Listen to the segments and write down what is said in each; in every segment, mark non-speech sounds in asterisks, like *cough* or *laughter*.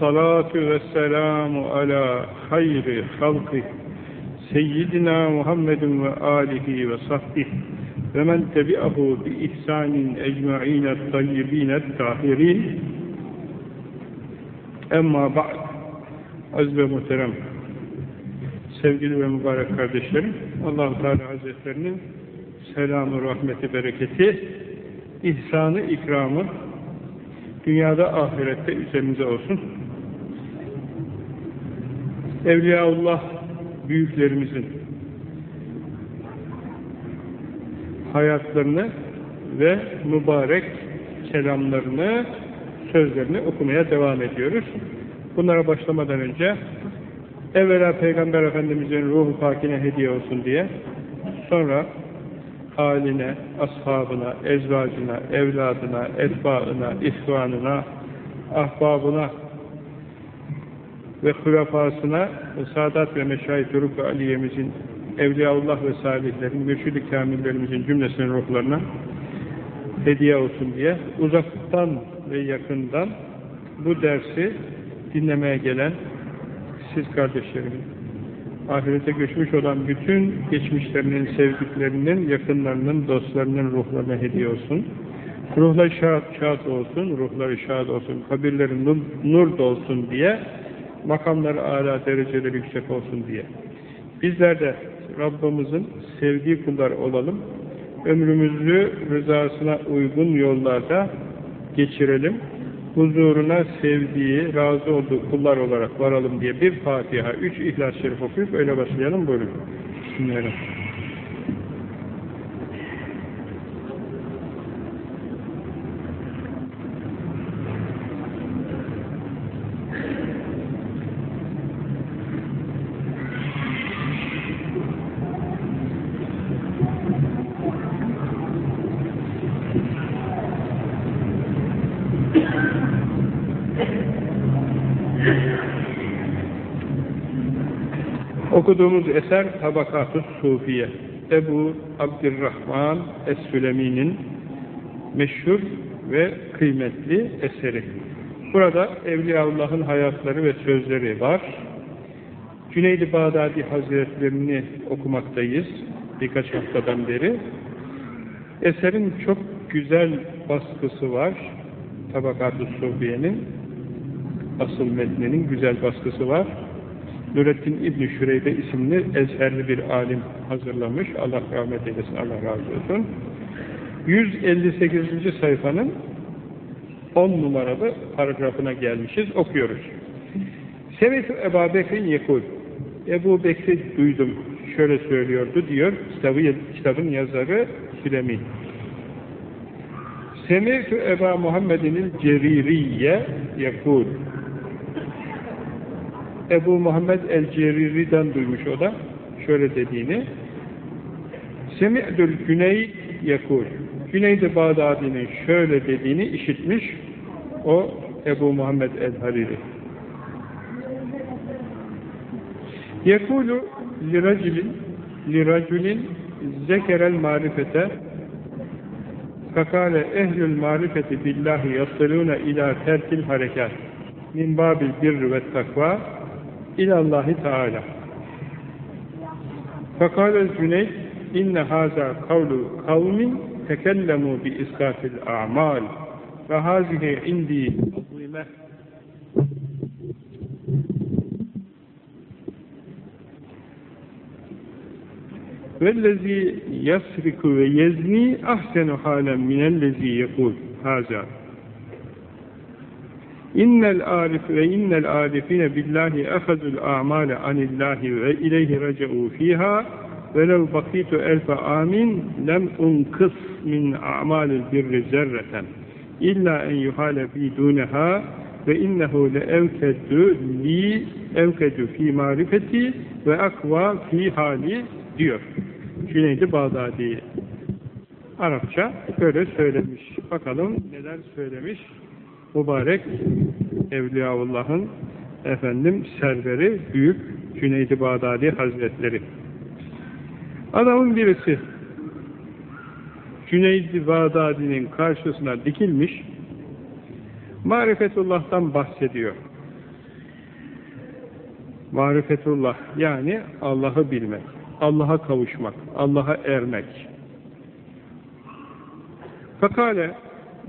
salatu ve halkih seyyidina Muhammedin ve alihi ve sahbih ve men tebi'ahu bi ihsanin ecma'ine tayyibine tahirin emma ba'd. Aziz ve muhterem sevgili ve mübarek kardeşlerim allah Teala Hazretlerinin selamı, rahmeti, bereketi ihsanı, ikramı dünyada, ahirette üzerimize olsun. Evliyaullah büyüklerimizin hayatlarını ve mübarek kelamlarını, sözlerini okumaya devam ediyoruz. Bunlara başlamadan önce evvela Peygamber Efendimizin ruhu pakine hediye olsun diye sonra haline, ashabına, ezvacına, evladına, etbaına, ihvanına, ahbabına ve hülafasına ve Sadat ve Meşayih Duruk ve Aliye'mizin Evliyaullah ve salihlerin, mürşid-i kamillerimizin cümlesinin ruhlarına hediye olsun diye uzaktan ve yakından bu dersi dinlemeye gelen siz kardeşlerimin, ahirete göçmüş olan bütün geçmişlerinin, sevdiklerinin, yakınlarının, dostlarının ruhlarına hediye olsun. Ruhları şad, şad olsun, ruhları şad olsun, kabirleri nur, nur dolsun diye, makamları âlâ dereceleri yüksek olsun diye. Bizler de Rabbimizin sevdiği kullar olalım, ömrümüzü rızasına uygun yollarda geçirelim, huzuruna sevdiği, razı olduğu kullar olarak varalım diye bir Fatiha, üç İhlas-ı Şerif okuyup öyle başlayalım. Buyurun. Bismillahirrahmanirrahim. Okuduğumuz eser Tabakat-ı Sufiye. Ebu Abdurrahman Es-Sülemi'nin meşhur ve kıymetli eseri. Burada Evliyaullah'ın hayatları ve sözleri var. Cüneyd-i Bağdadi Hazretlerini okumaktayız birkaç haftadan beri. Eserin çok güzel baskısı var. Tabakat-ı Sufiye'nin asıl metninin güzel baskısı var. Nurettin İbn-i Şüreybe isimli ezherli bir alim hazırlamış. Allah rahmet eylesin, Allah razı olsun. 158. sayfanın 10 numaralı paragrafına gelmişiz, okuyoruz. Sevetu Ebu Bekir'in yekul. Ebu Bekir duydum, şöyle söylüyordu diyor, kitabı, kitabın yazarı Sülemi. Semetu Ebu Muhammed'in Ceririye yekul. Ebu Muhammed el-Ceriri'den duymuş o da şöyle dediğini. Semi'dül Güney yekul. Güneyd-i Bağdadi'nin şöyle dediğini işitmiş o Ebu Muhammed el-Hariri. Yekulu liracilin liraculin zekerel marifete fakale ehlül marifeti billahi yasalûne ila terkil harekat. Min babil birri ve takva ilallahi teala. Fakale Cüneyd inne haza kavlu kavmin tekellemu bi iskatil a'mal ve hazihi indi azime vellezî yasriku ve yezni ahsenu halen minellezî yekul haza İnnel arif ve innel arifine billahi ehazul a'male anillahi ve ileyhi rece'u fiha ve lev bakitu elfe amin lem unkıs min a'malil birri zerreten illa en yuhale fi duneha ve innehu le evkedü li evkedü fi marifeti ve akva fi hali diyor. Cüneydi Bağdadi Arapça böyle söylemiş. Bakalım neler söylemiş mübarek Evliyaullah'ın efendim serveri büyük Cüneyd-i Bağdadi Hazretleri. Adamın birisi Cüneyd-i Bağdadi'nin karşısına dikilmiş Marifetullah'tan bahsediyor. Marifetullah yani Allah'ı bilmek, Allah'a kavuşmak, Allah'a ermek. Fakale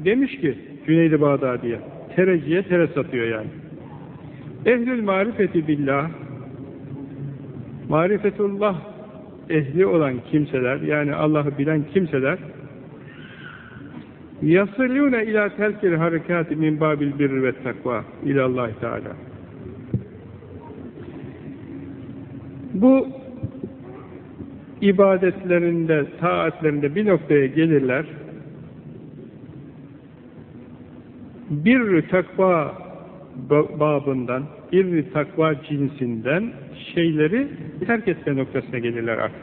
demiş ki Cüneyd-i Bağdadi'ye, tereciye tere satıyor yani. Ehlül marifeti billah, marifetullah ehli olan kimseler, yani Allah'ı bilen kimseler, yasilûne ilâ telkil harekâti min bâbil birri ve takva ilallâhi teâlâ. Bu ibadetlerinde, taatlerinde bir noktaya gelirler, bir takva babından, bir takva cinsinden şeyleri terk etme noktasına gelirler artık.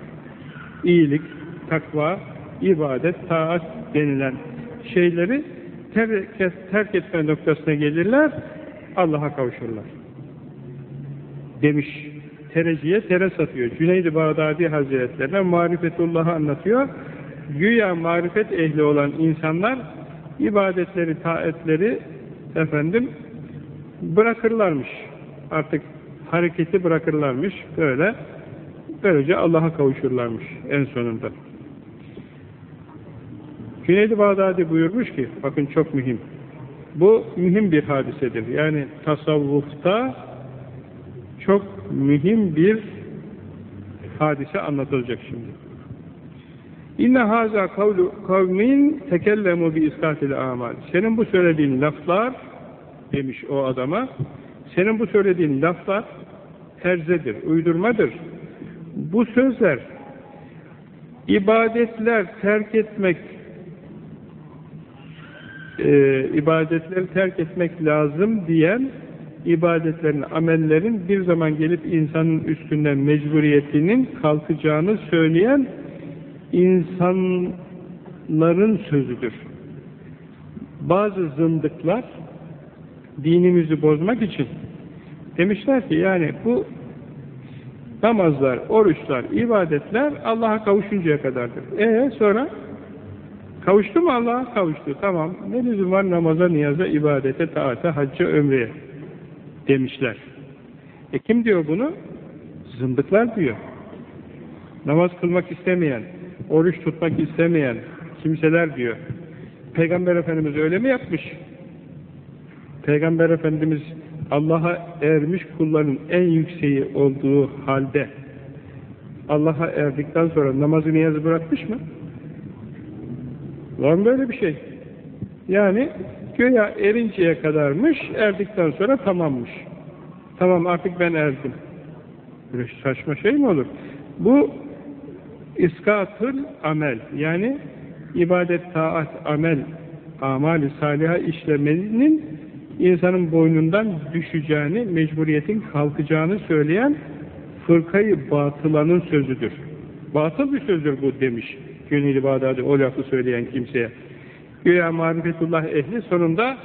İyilik, takva, ibadet, taat denilen şeyleri terk, terk etme noktasına gelirler, Allah'a kavuşurlar. Demiş, tereciye tere satıyor. Cüneyd-i Bağdadi Hazretlerine marifetullah'ı anlatıyor. Güya marifet ehli olan insanlar ibadetleri, taatleri efendim bırakırlarmış. Artık hareketi bırakırlarmış. Böyle böylece Allah'a kavuşurlarmış en sonunda. Cüneyd-i Bağdadi buyurmuş ki, bakın çok mühim. Bu mühim bir hadisedir. Yani tasavvufta çok mühim bir hadise anlatılacak şimdi. İnne haza kavlu kavmin tekellemu bi iskatil amal. Senin bu söylediğin laflar demiş o adama. Senin bu söylediğin laflar terzedir, uydurmadır. Bu sözler ibadetler terk etmek e, ibadetleri terk etmek lazım diyen ibadetlerin, amellerin bir zaman gelip insanın üstünden mecburiyetinin kalkacağını söyleyen insanların sözüdür. Bazı zındıklar dinimizi bozmak için demişler ki yani bu namazlar, oruçlar, ibadetler Allah'a kavuşuncaya kadardır. E sonra kavuştu mu Allah'a? Kavuştu. Tamam. Ne lüzum var namaza, niyaza, ibadete, taata, hacca, ömreye demişler. E kim diyor bunu? Zındıklar diyor. Namaz kılmak istemeyen, oruç tutmak istemeyen kimseler diyor. Peygamber Efendimiz öyle mi yapmış? Peygamber Efendimiz Allah'a ermiş kulların en yükseği olduğu halde Allah'a erdikten sonra namazı niyazı bırakmış mı? Var mı böyle bir şey? Yani göya erinceye kadarmış, erdikten sonra tamammış. Tamam artık ben erdim. Böyle saçma şey mi olur? Bu iskatıl amel yani ibadet, taat, amel, amali saliha işlemenin insanın boynundan düşeceğini, mecburiyetin kalkacağını söyleyen fırkayı batılanın sözüdür. Batıl bir sözdür bu demiş Gönül-i Bağdadi o lafı söyleyen kimseye. Güya marifetullah ehli sonunda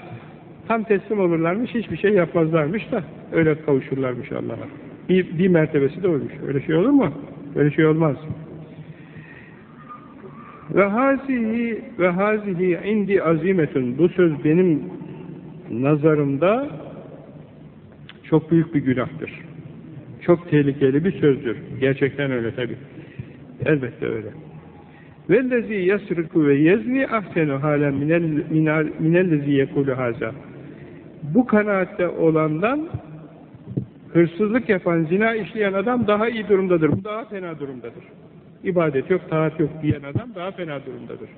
tam teslim olurlarmış, hiçbir şey yapmazlarmış da öyle kavuşurlarmış Allah'a. Bir, bir mertebesi de olmuş. Öyle şey olur mu? Öyle şey olmaz. Ve hazihi ve hazihi indi azimetun. Bu söz benim nazarımda çok büyük bir günahtır. Çok tehlikeli bir sözdür. Gerçekten öyle tabi. Elbette öyle. Vellezî yasriku ve yezni ahsenu halen minellezî yekulu haza. Bu kanaatte olandan hırsızlık yapan, zina işleyen adam daha iyi durumdadır. Bu daha fena durumdadır. İbadet yok, taat yok diyen adam daha fena durumdadır.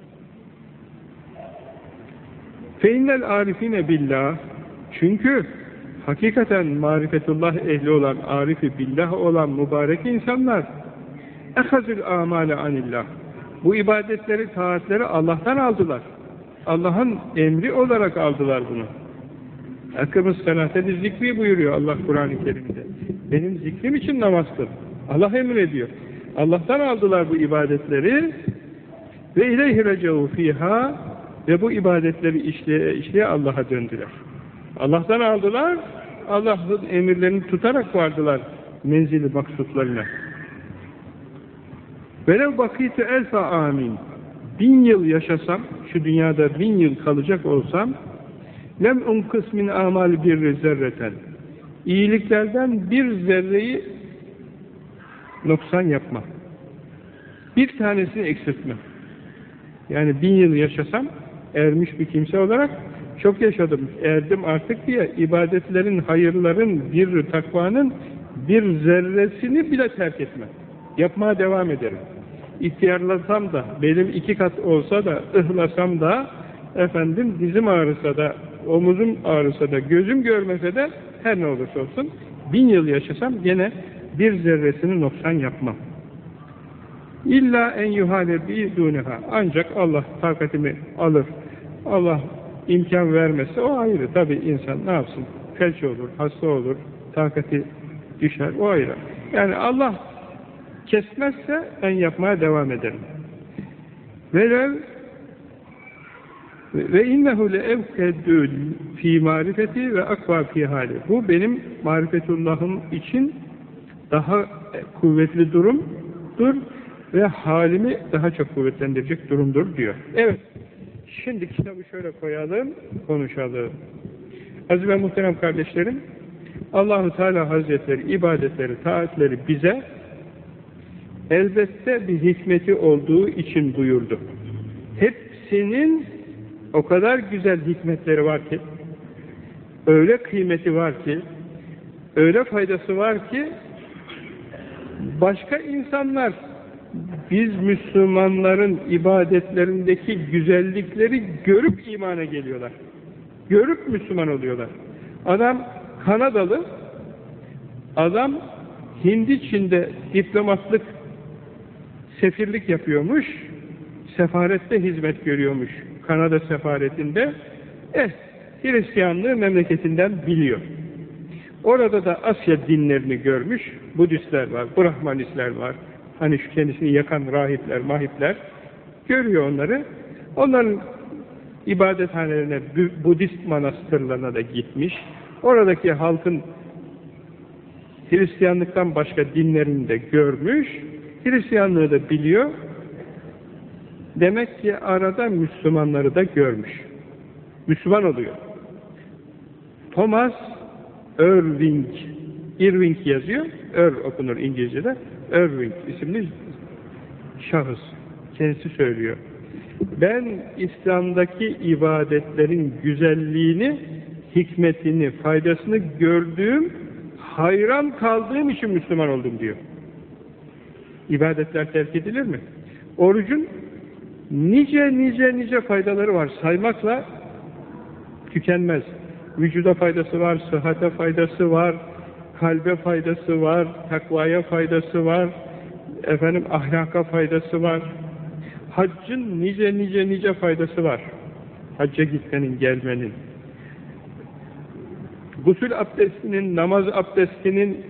Feinnel arifine billah çünkü hakikaten marifetullah ehli olan, arifi billah olan mübarek insanlar ehazül amale anillah bu ibadetleri, taatleri Allah'tan aldılar. Allah'ın emri olarak aldılar bunu. Hakkımız senatede zikri buyuruyor Allah Kur'an-ı Kerim'de. Benim zikrim için namaz kıl. Allah emrediyor. Allah'tan aldılar bu ibadetleri ve ileyhi recavu fiha ve bu ibadetleri işleye işleye Allah'a döndüler. Allah'tan aldılar, Allah'ın emirlerini tutarak vardılar menzili maksutlarına. Velev bakîtü elfa amin bin yıl yaşasam, şu dünyada bin yıl kalacak olsam Lem unkıs min amal bir zerreten. İyiliklerden bir zerreyi noksan yapma. Bir tanesini eksiltme. Yani bin yıl yaşasam ermiş bir kimse olarak çok yaşadım, erdim artık diye ibadetlerin, hayırların, bir takvanın bir zerresini bile terk etme. Yapmaya devam ederim. İhtiyarlasam da, benim iki kat olsa da, ıhlasam da, efendim dizim ağrısa da, omuzum ağrısa da, gözüm görmese de, her ne olursa olsun, bin yıl yaşasam gene bir zerresini noksan yapmam. İlla en yuhale bi duneha. Ancak Allah takatimi alır. Allah imkan vermezse o ayrı. Tabi insan ne yapsın? Felç olur, hasta olur, takati düşer. O ayrı. Yani Allah kesmezse ben yapmaya devam ederim. Velev ve innehu le evkedü fi marifeti ve akva fi hali. Bu benim marifetullahım için daha kuvvetli durumdur ve halimi daha çok kuvvetlendirecek durumdur diyor. Evet. Şimdi kitabı şöyle koyalım, konuşalım. Aziz ve muhterem kardeşlerim, Allahu Teala Hazretleri ibadetleri, taatleri bize elbette bir hikmeti olduğu için buyurdu. Hepsinin o kadar güzel hikmetleri var ki, öyle kıymeti var ki, öyle faydası var ki, başka insanlar biz Müslümanların ibadetlerindeki güzellikleri görüp imana geliyorlar. Görüp Müslüman oluyorlar. Adam Kanadalı, adam Hindi Çin'de diplomatlık, sefirlik yapıyormuş, sefarette hizmet görüyormuş Kanada sefaretinde. Eh, Hristiyanlığı memleketinden biliyor. Orada da Asya dinlerini görmüş, Budistler var, Brahmanistler var, hani şu kendisini yakan rahipler, mahipler, görüyor onları. Onların ibadethanelerine, Budist manastırlarına da gitmiş. Oradaki halkın Hristiyanlıktan başka dinlerini de görmüş. Hristiyanlığı da biliyor. Demek ki arada Müslümanları da görmüş. Müslüman oluyor. Thomas Irving Irving yazıyor. Ör okunur İngilizce'de. Irving isimli şahıs. Kendisi söylüyor. Ben İslam'daki ibadetlerin güzelliğini, hikmetini, faydasını gördüğüm, hayran kaldığım için Müslüman oldum diyor. İbadetler terk edilir mi? Orucun nice nice nice faydaları var. Saymakla tükenmez. Vücuda faydası var, sıhhate faydası var, kalbe faydası var, takvaya faydası var, efendim ahlaka faydası var. Haccın nice nice nice faydası var. Hacca gitmenin, gelmenin. Gusül abdestinin, namaz abdestinin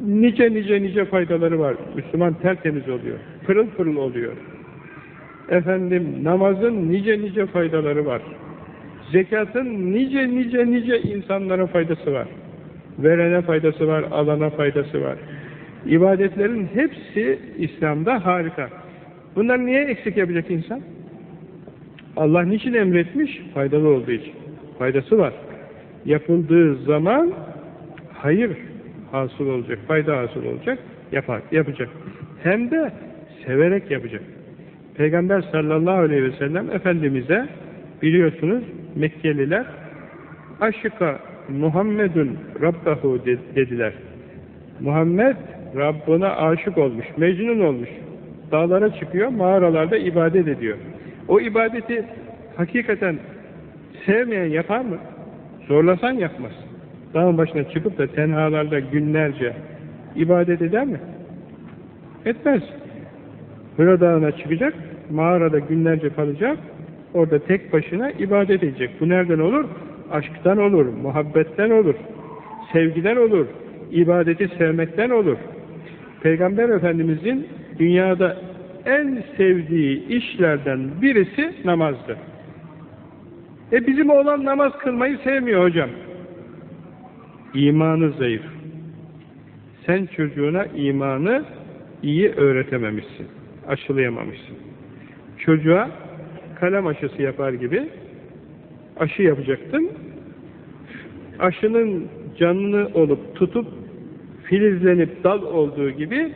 nice nice nice faydaları var. Müslüman tertemiz oluyor. Pırıl pırıl oluyor. Efendim namazın nice nice faydaları var. Zekatın nice nice nice insanlara faydası var. Verene faydası var, alana faydası var. İbadetlerin hepsi İslam'da harika. Bunlar niye eksik yapacak insan? Allah niçin emretmiş? Faydalı olduğu için. Faydası var. Yapıldığı zaman hayır hasıl olacak, fayda hasıl olacak, yapar, yapacak. Hem de severek yapacak. Peygamber sallallahu aleyhi ve sellem Efendimiz'e biliyorsunuz Mekkeliler aşıka Muhammedun Rabbahu dediler. Muhammed Rabbına aşık olmuş, mecnun olmuş. Dağlara çıkıyor, mağaralarda ibadet ediyor. O ibadeti hakikaten sevmeyen yapar mı? Zorlasan yapmaz. Dağın başına çıkıp da tenhalarda günlerce ibadet eder mi? Etmez. Hıra Dağı'na çıkacak, mağarada günlerce kalacak, orada tek başına ibadet edecek. Bu nereden olur? Aşktan olur, muhabbetten olur, sevgiden olur, ibadeti sevmekten olur. Peygamber Efendimizin dünyada en sevdiği işlerden birisi namazdı. E bizim oğlan namaz kılmayı sevmiyor hocam. İmanı zayıf. Sen çocuğuna imanı iyi öğretememişsin. Aşılayamamışsın. Çocuğa kalem aşısı yapar gibi aşı yapacaktın. Aşının canını olup tutup filizlenip dal olduğu gibi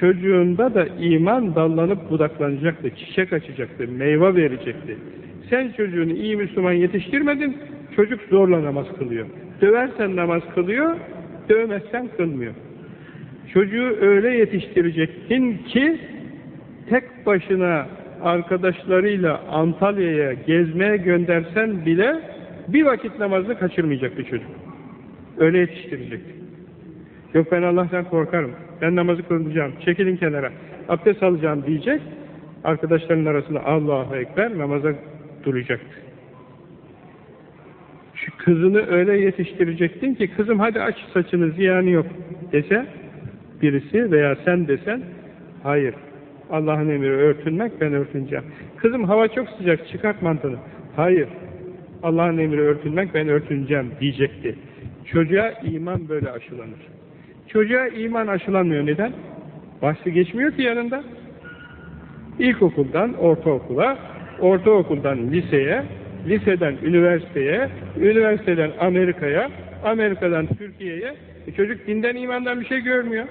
çocuğunda da iman dallanıp budaklanacaktı, çiçek açacaktı, meyve verecekti. Sen çocuğunu iyi Müslüman yetiştirmedin, çocuk zorla namaz kılıyor. Döversen namaz kılıyor, dövmezsen kılmıyor. Çocuğu öyle yetiştirecektin ki tek başına arkadaşlarıyla Antalya'ya gezmeye göndersen bile bir vakit namazını kaçırmayacaktı çocuk. Öyle yetiştirecekti. Yok ben Allah'tan korkarım. Ben namazı kılacağım. Çekilin kenara. Abdest alacağım diyecek. Arkadaşların arasında Allahu Ekber namaza duracaktı. Şu kızını öyle yetiştirecektin ki kızım hadi aç saçını ziyanı yok dese birisi veya sen desen hayır. Allah'ın emri örtünmek ben örtüneceğim. Kızım hava çok sıcak çıkart mantını. Hayır. Allah'ın emri örtünmek ben örtüneceğim diyecekti. Çocuğa iman böyle aşılanır. Çocuğa iman aşılanmıyor. Neden? Bahsi geçmiyor ki yanında. İlkokuldan ortaokula, ortaokuldan liseye, liseden üniversiteye, üniversiteden Amerika'ya, Amerika'dan Türkiye'ye e çocuk dinden imandan bir şey görmüyor.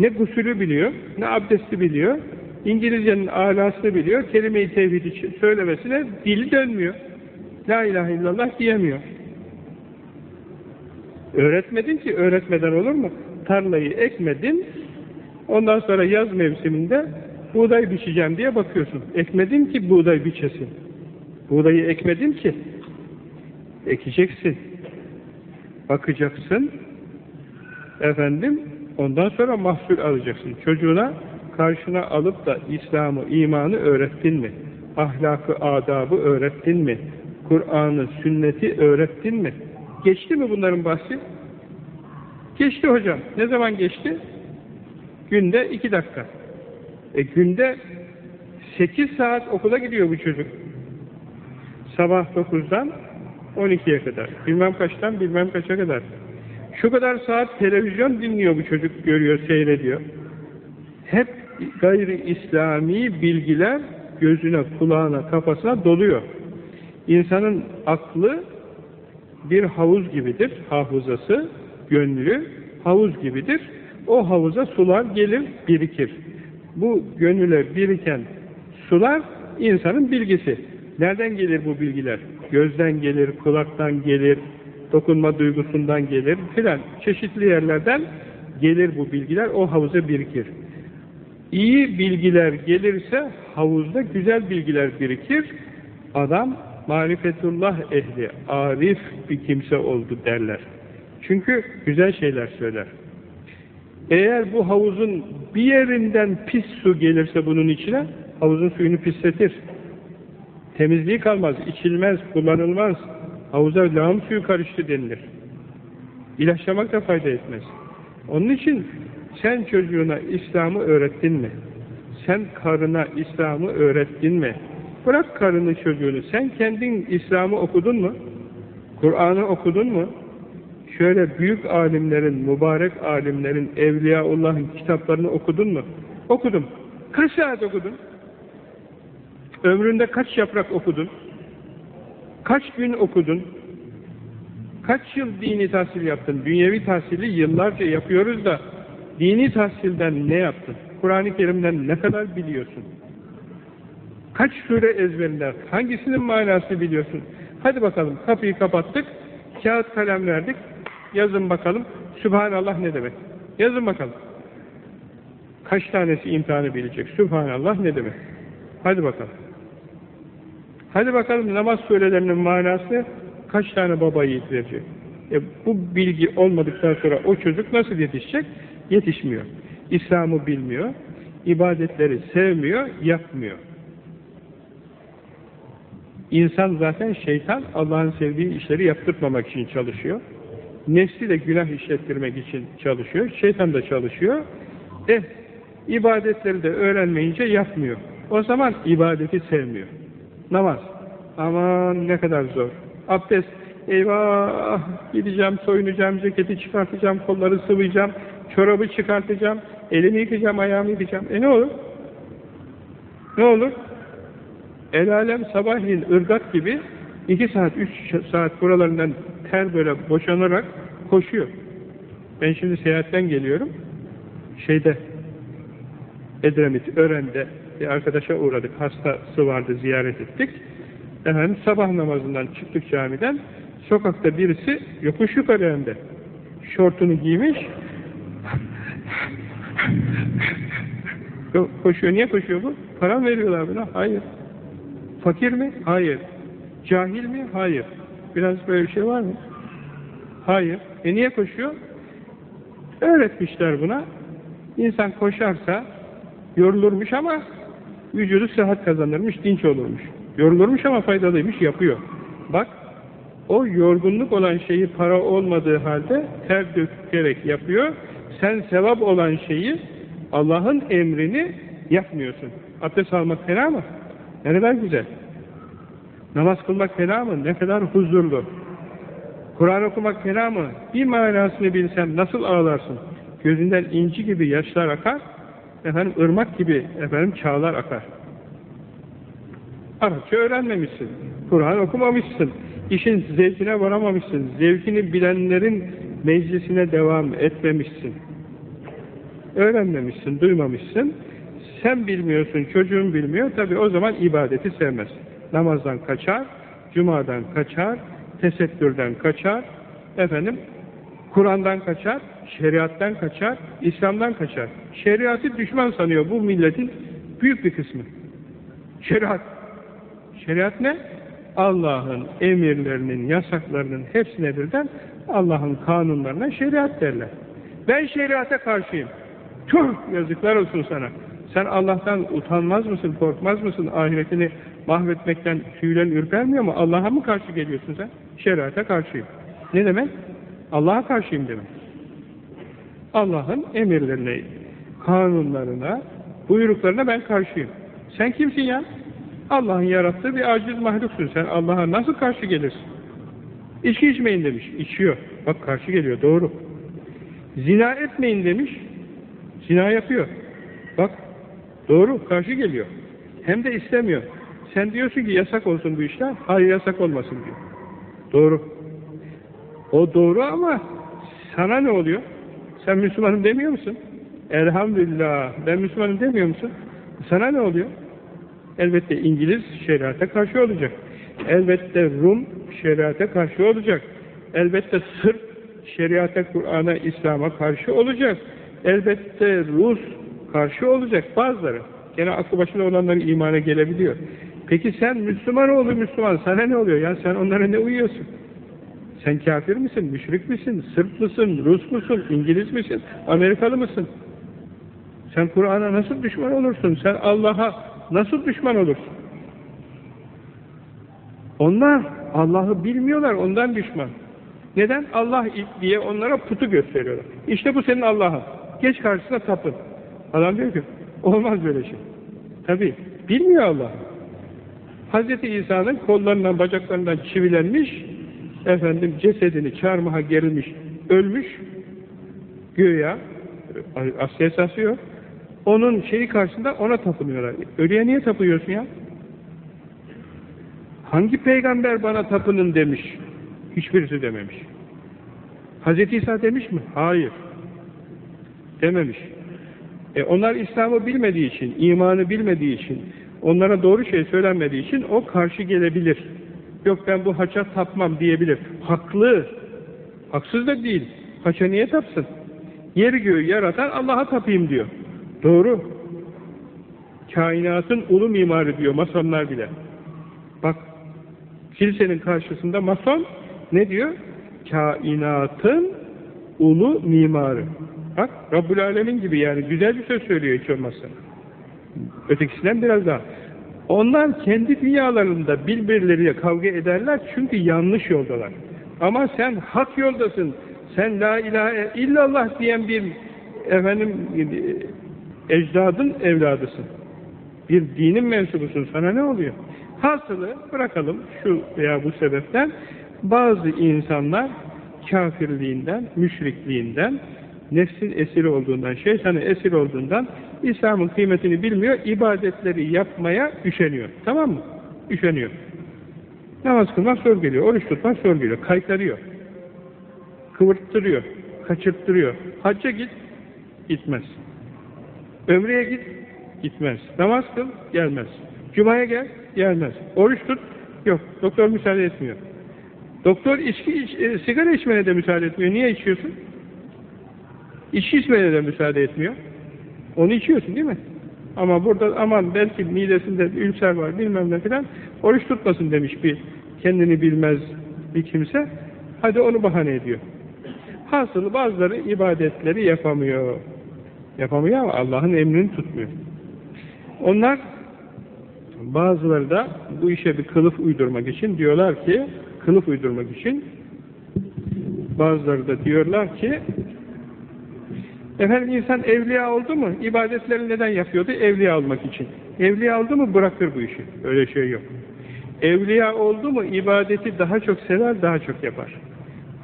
Ne gusülü biliyor, ne abdesti biliyor, İngilizcenin alasını biliyor, kelime-i tevhidi söylemesine dili dönmüyor. La ilahe illallah diyemiyor. Öğretmedin ki öğretmeden olur mu? Tarlayı ekmedin, ondan sonra yaz mevsiminde buğday biçeceğim diye bakıyorsun. Ekmedin ki buğday biçesin. Buğdayı ekmedin ki ekeceksin. Bakacaksın. Efendim ondan sonra mahsul alacaksın. Çocuğuna karşına alıp da İslam'ı, imanı öğrettin mi? Ahlakı, adabı öğrettin mi? Kur'an'ı, sünneti öğrettin mi? Geçti mi bunların bahsi? Geçti hocam. Ne zaman geçti? Günde iki dakika. E günde sekiz saat okula gidiyor bu çocuk. Sabah dokuzdan on ikiye kadar. Bilmem kaçtan bilmem kaça kadar. Şu kadar saat televizyon dinliyor bu çocuk, görüyor, seyrediyor. Hep gayri İslami bilgiler gözüne, kulağına, kafasına doluyor. İnsanın aklı bir havuz gibidir, hafızası, gönlü havuz gibidir. O havuza sular gelir, birikir. Bu gönüle biriken sular insanın bilgisi. Nereden gelir bu bilgiler? Gözden gelir, kulaktan gelir, dokunma duygusundan gelir filan. Çeşitli yerlerden gelir bu bilgiler, o havuza birikir. İyi bilgiler gelirse havuzda güzel bilgiler birikir. Adam marifetullah ehli, arif bir kimse oldu derler. Çünkü güzel şeyler söyler. Eğer bu havuzun bir yerinden pis su gelirse bunun içine, havuzun suyunu pisletir. Temizliği kalmaz, içilmez, kullanılmaz. Havuza lağım suyu karıştı denilir. İlaçlamak da fayda etmez. Onun için sen çocuğuna İslam'ı öğrettin mi? Sen karına İslam'ı öğrettin mi? Bırak karını çocuğunu. Sen kendin İslam'ı okudun mu? Kur'an'ı okudun mu? Şöyle büyük alimlerin, mübarek alimlerin, Evliyaullah'ın kitaplarını okudun mu? Okudum. Kaç saat okudun? Ömründe kaç yaprak okudun? Kaç gün okudun? Kaç yıl dini tahsil yaptın? Dünyevi tahsili yıllarca yapıyoruz da dini tahsilden ne yaptın? Kur'an-ı Kerim'den ne kadar biliyorsun? Kaç sure ezberinden? Hangisinin manasını biliyorsun? Hadi bakalım kapıyı kapattık, kağıt kalem verdik, yazın bakalım Sübhanallah ne demek? Yazın bakalım. Kaç tanesi imtihanı bilecek? Sübhanallah ne demek? Hadi bakalım. Hadi bakalım namaz surelerinin manası kaç tane baba yiğit? E, bu bilgi olmadıktan sonra o çocuk nasıl yetişecek? Yetişmiyor. İslam'ı bilmiyor, ibadetleri sevmiyor, yapmıyor. İnsan zaten şeytan Allah'ın sevdiği işleri yaptırmamak için çalışıyor. Nefsi de günah işlettirmek için çalışıyor. Şeytan da çalışıyor. Eh, ibadetleri de öğrenmeyince yapmıyor. O zaman ibadeti sevmiyor. Namaz. Aman ne kadar zor. Abdest. Eyvah! Gideceğim, soyunacağım, ceketi çıkartacağım, kolları sıvayacağım, çorabı çıkartacağım, elimi yıkayacağım, ayağımı yıkayacağım. E ne olur? Ne olur? El alem sabahleyin ırgat gibi iki saat, üç saat buralarından ter böyle boşanarak koşuyor. Ben şimdi seyahatten geliyorum. Şeyde, Edremit, Ören'de bir arkadaşa uğradık. Hastası vardı, ziyaret ettik. Efendim sabah namazından çıktık camiden. Sokakta birisi yokuş yukarı hem de. Şortunu giymiş. *laughs* koşuyor. Niye koşuyor bu? Para mı veriyorlar buna? Hayır. Fakir mi? Hayır. Cahil mi? Hayır. Biraz böyle bir şey var mı? Hayır. E niye koşuyor? Öğretmişler buna. İnsan koşarsa yorulurmuş ama vücudu sıhhat kazanırmış, dinç olurmuş. Yorulurmuş ama faydalıymış, yapıyor. Bak, o yorgunluk olan şeyi para olmadığı halde ter dökerek yapıyor. Sen sevap olan şeyi, Allah'ın emrini yapmıyorsun. Abdest almak fena mı? Ne kadar güzel. Namaz kılmak fena mı? Ne kadar huzurlu. Kur'an okumak fena mı? Bir manasını bilsem nasıl ağlarsın? Gözünden inci gibi yaşlar akar, efendim ırmak gibi efendim çağlar akar. Arapça öğrenmemişsin. Kur'an okumamışsın. İşin zevkine varamamışsın. Zevkini bilenlerin meclisine devam etmemişsin. Öğrenmemişsin, duymamışsın. Sen bilmiyorsun, çocuğun bilmiyor. Tabi o zaman ibadeti sevmez. Namazdan kaçar, cumadan kaçar, tesettürden kaçar, efendim Kur'an'dan kaçar, şeriattan kaçar, İslam'dan kaçar. Şeriatı düşman sanıyor bu milletin büyük bir kısmı. Şeriat. Şeriat ne? Allah'ın emirlerinin, yasaklarının hepsine birden Allah'ın kanunlarına şeriat derler. Ben şeriata karşıyım. Tüh yazıklar olsun sana. Sen Allah'tan utanmaz mısın, korkmaz mısın? Ahiretini mahvetmekten tüylen ürpermiyor mu? Allah'a mı karşı geliyorsun sen? Şeriata karşıyım. Ne demek? Allah'a karşıyım demek. Allah'ın emirlerine, kanunlarına, buyruklarına ben karşıyım. Sen kimsin ya? Allah'ın yarattığı bir aciz mahluksun. Sen Allah'a nasıl karşı gelirsin? İçki içmeyin demiş. İçiyor. Bak karşı geliyor. Doğru. Zina etmeyin demiş. Zina yapıyor. Bak. Doğru. Karşı geliyor. Hem de istemiyor. Sen diyorsun ki yasak olsun bu işler. Hayır yasak olmasın diyor. Doğru. O doğru ama sana ne oluyor? Sen Müslümanım demiyor musun? Elhamdülillah ben Müslümanım demiyor musun? Sana ne oluyor? Elbette İngiliz şeriata karşı olacak. Elbette Rum şeriata karşı olacak. Elbette Sırp şeriata, Kur'an'a, İslam'a karşı olacak. Elbette Rus karşı olacak bazıları. Gene aklı başında olanların imana gelebiliyor. Peki sen Müslüman oğlu Müslüman sana ne oluyor? Ya sen onlara ne uyuyorsun? Sen kafir misin, müşrik misin, Sırp mısın, Rus musun, İngiliz misin, Amerikalı mısın? Sen Kur'an'a nasıl düşman olursun? Sen Allah'a nasıl düşman olursun? Onlar Allah'ı bilmiyorlar, ondan düşman. Neden? Allah diye onlara putu gösteriyorlar. İşte bu senin Allah'ın. Geç karşısına tapın. Adam diyor ki, olmaz böyle şey. Tabi, bilmiyor Allah. Hz. İsa'nın kollarından, bacaklarından çivilenmiş, efendim cesedini çarmıha gerilmiş, ölmüş, güya, asli esası yok. Onun şeyi karşısında ona tapınıyorlar. Ölüye niye tapıyorsun ya? Hangi peygamber bana tapının demiş? Hiçbirisi dememiş. Hz. İsa demiş mi? Hayır. Dememiş. E onlar İslam'ı bilmediği için, imanı bilmediği için, onlara doğru şey söylenmediği için o karşı gelebilir. Yok ben bu haça tapmam diyebilir. Haklı. Haksız da değil. Haça niye tapsın? Yeri göğü yaratan Allah'a tapayım diyor. Doğru. Kainatın ulu mimarı diyor masonlar bile. Bak kilisenin karşısında mason ne diyor? Kainatın ulu mimarı. Bak Rabbül Alemin gibi yani güzel bir söz söylüyor hiç olmazsa. Ötekisinden biraz daha. Onlar kendi dünyalarında birbirleriyle kavga ederler çünkü yanlış yoldalar. Ama sen hak yoldasın. Sen la ilahe illallah diyen bir efendim ecdadın evladısın. Bir dinin mensubusun. Sana ne oluyor? Hasılı bırakalım şu veya bu sebepten bazı insanlar kafirliğinden, müşrikliğinden, nefsin esiri olduğundan, şeytanın esiri olduğundan İslam'ın kıymetini bilmiyor, ibadetleri yapmaya üşeniyor. Tamam mı? Üşeniyor. Namaz kılmak zor geliyor, oruç tutmak zor geliyor, kaytarıyor. Kıvırttırıyor, kaçırttırıyor. Hacca git, gitmez. Ömreye git, gitmez. Namaz kıl, gelmez. Cuma'ya gel, gelmez. Oruç tut, yok. Doktor müsaade etmiyor. Doktor içki, iç, e, sigara içmene de müsaade etmiyor. Niye içiyorsun? İçki içmene de müsaade etmiyor. Onu içiyorsun değil mi? Ama burada aman belki midesinde ülser var bilmem ne filan oruç tutmasın demiş bir kendini bilmez bir kimse. Hadi onu bahane ediyor. Hasılı bazıları ibadetleri yapamıyor. Yapamıyor ama Allah'ın emrini tutmuyor. Onlar bazıları da bu işe bir kılıf uydurmak için diyorlar ki kılıf uydurmak için bazıları da diyorlar ki efendim insan evliya oldu mu ibadetleri neden yapıyordu? Evliya olmak için. Evliya oldu mu bırakır bu işi. Öyle şey yok. Evliya oldu mu ibadeti daha çok sever, daha çok yapar.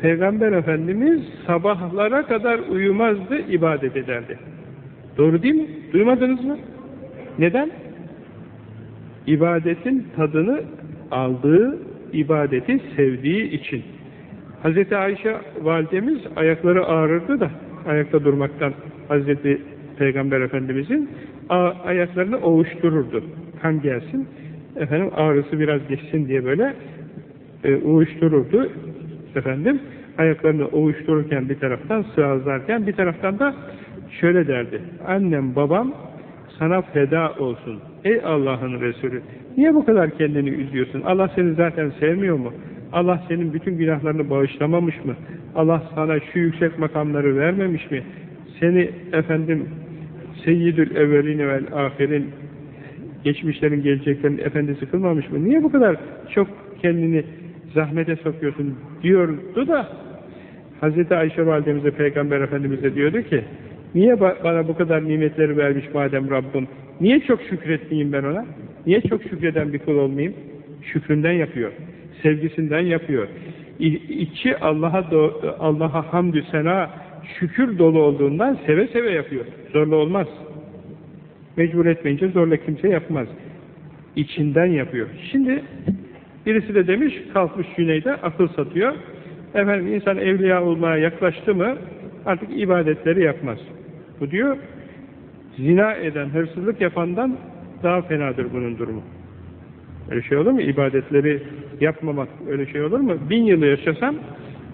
Peygamber Efendimiz sabahlara kadar uyumazdı, ibadet ederdi. Doğru değil mi? Duymadınız mı? Neden? İbadetin tadını aldığı, ibadeti sevdiği için. Hz. Ayşe validemiz ayakları ağrırdı da, ayakta durmaktan Hz. Peygamber Efendimizin ayaklarını ovuştururdu. Kan gelsin, efendim ağrısı biraz geçsin diye böyle e, ovuştururdu. Efendim, ayaklarını ovuştururken bir taraftan, sıvazlarken bir taraftan da şöyle derdi. Annem, babam sana feda olsun. Ey Allah'ın Resulü, niye bu kadar kendini üzüyorsun? Allah seni zaten sevmiyor mu? Allah senin bütün günahlarını bağışlamamış mı? Allah sana şu yüksek makamları vermemiş mi? Seni efendim Seyyidül evvelin vel ahirin geçmişlerin geleceklerin efendisi kılmamış mı? Niye bu kadar çok kendini zahmete sokuyorsun diyordu da Hz. Ayşe validemize Peygamber Efendimiz de diyordu ki niye bana bu kadar nimetleri vermiş madem Rabbim niye çok şükretmeyeyim ben ona? Niye çok şükreden bir kul olmayayım? Şükründen yapıyor. Sevgisinden yapıyor. İçi Allah'a Allah'a hamdü sena şükür dolu olduğundan seve seve yapıyor. Zorla olmaz. Mecbur etmeyince zorla kimse yapmaz. İçinden yapıyor. Şimdi birisi de demiş, kalkmış güneyde akıl satıyor. Efendim insan evliya olmaya yaklaştı mı artık ibadetleri yapmaz. Bu diyor, zina eden, hırsızlık yapandan daha fenadır bunun durumu. Öyle şey olur mu? İbadetleri yapmamak öyle şey olur mu? Bin yılı yaşasam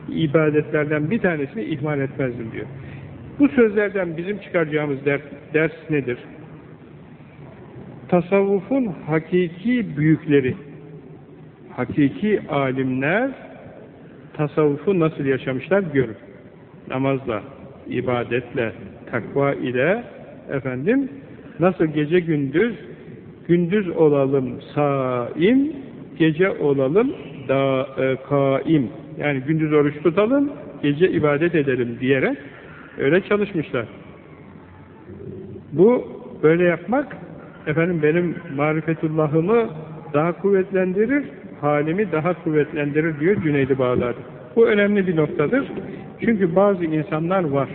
ibadetlerden bir tanesini ihmal etmezdim diyor. Bu sözlerden bizim çıkaracağımız ders, ders nedir? Tasavvufun hakiki büyükleri, hakiki alimler tasavvufu nasıl yaşamışlar görün. Namazla, ibadetle, takva ile efendim nasıl gece gündüz gündüz olalım saim, gece olalım da e, kaim. Yani gündüz oruç tutalım, gece ibadet edelim diyerek öyle çalışmışlar. Bu böyle yapmak efendim benim marifetullahımı daha kuvvetlendirir, halimi daha kuvvetlendirir diyor Cüneydi Bağdadi. Bu önemli bir noktadır. Çünkü bazı insanlar var.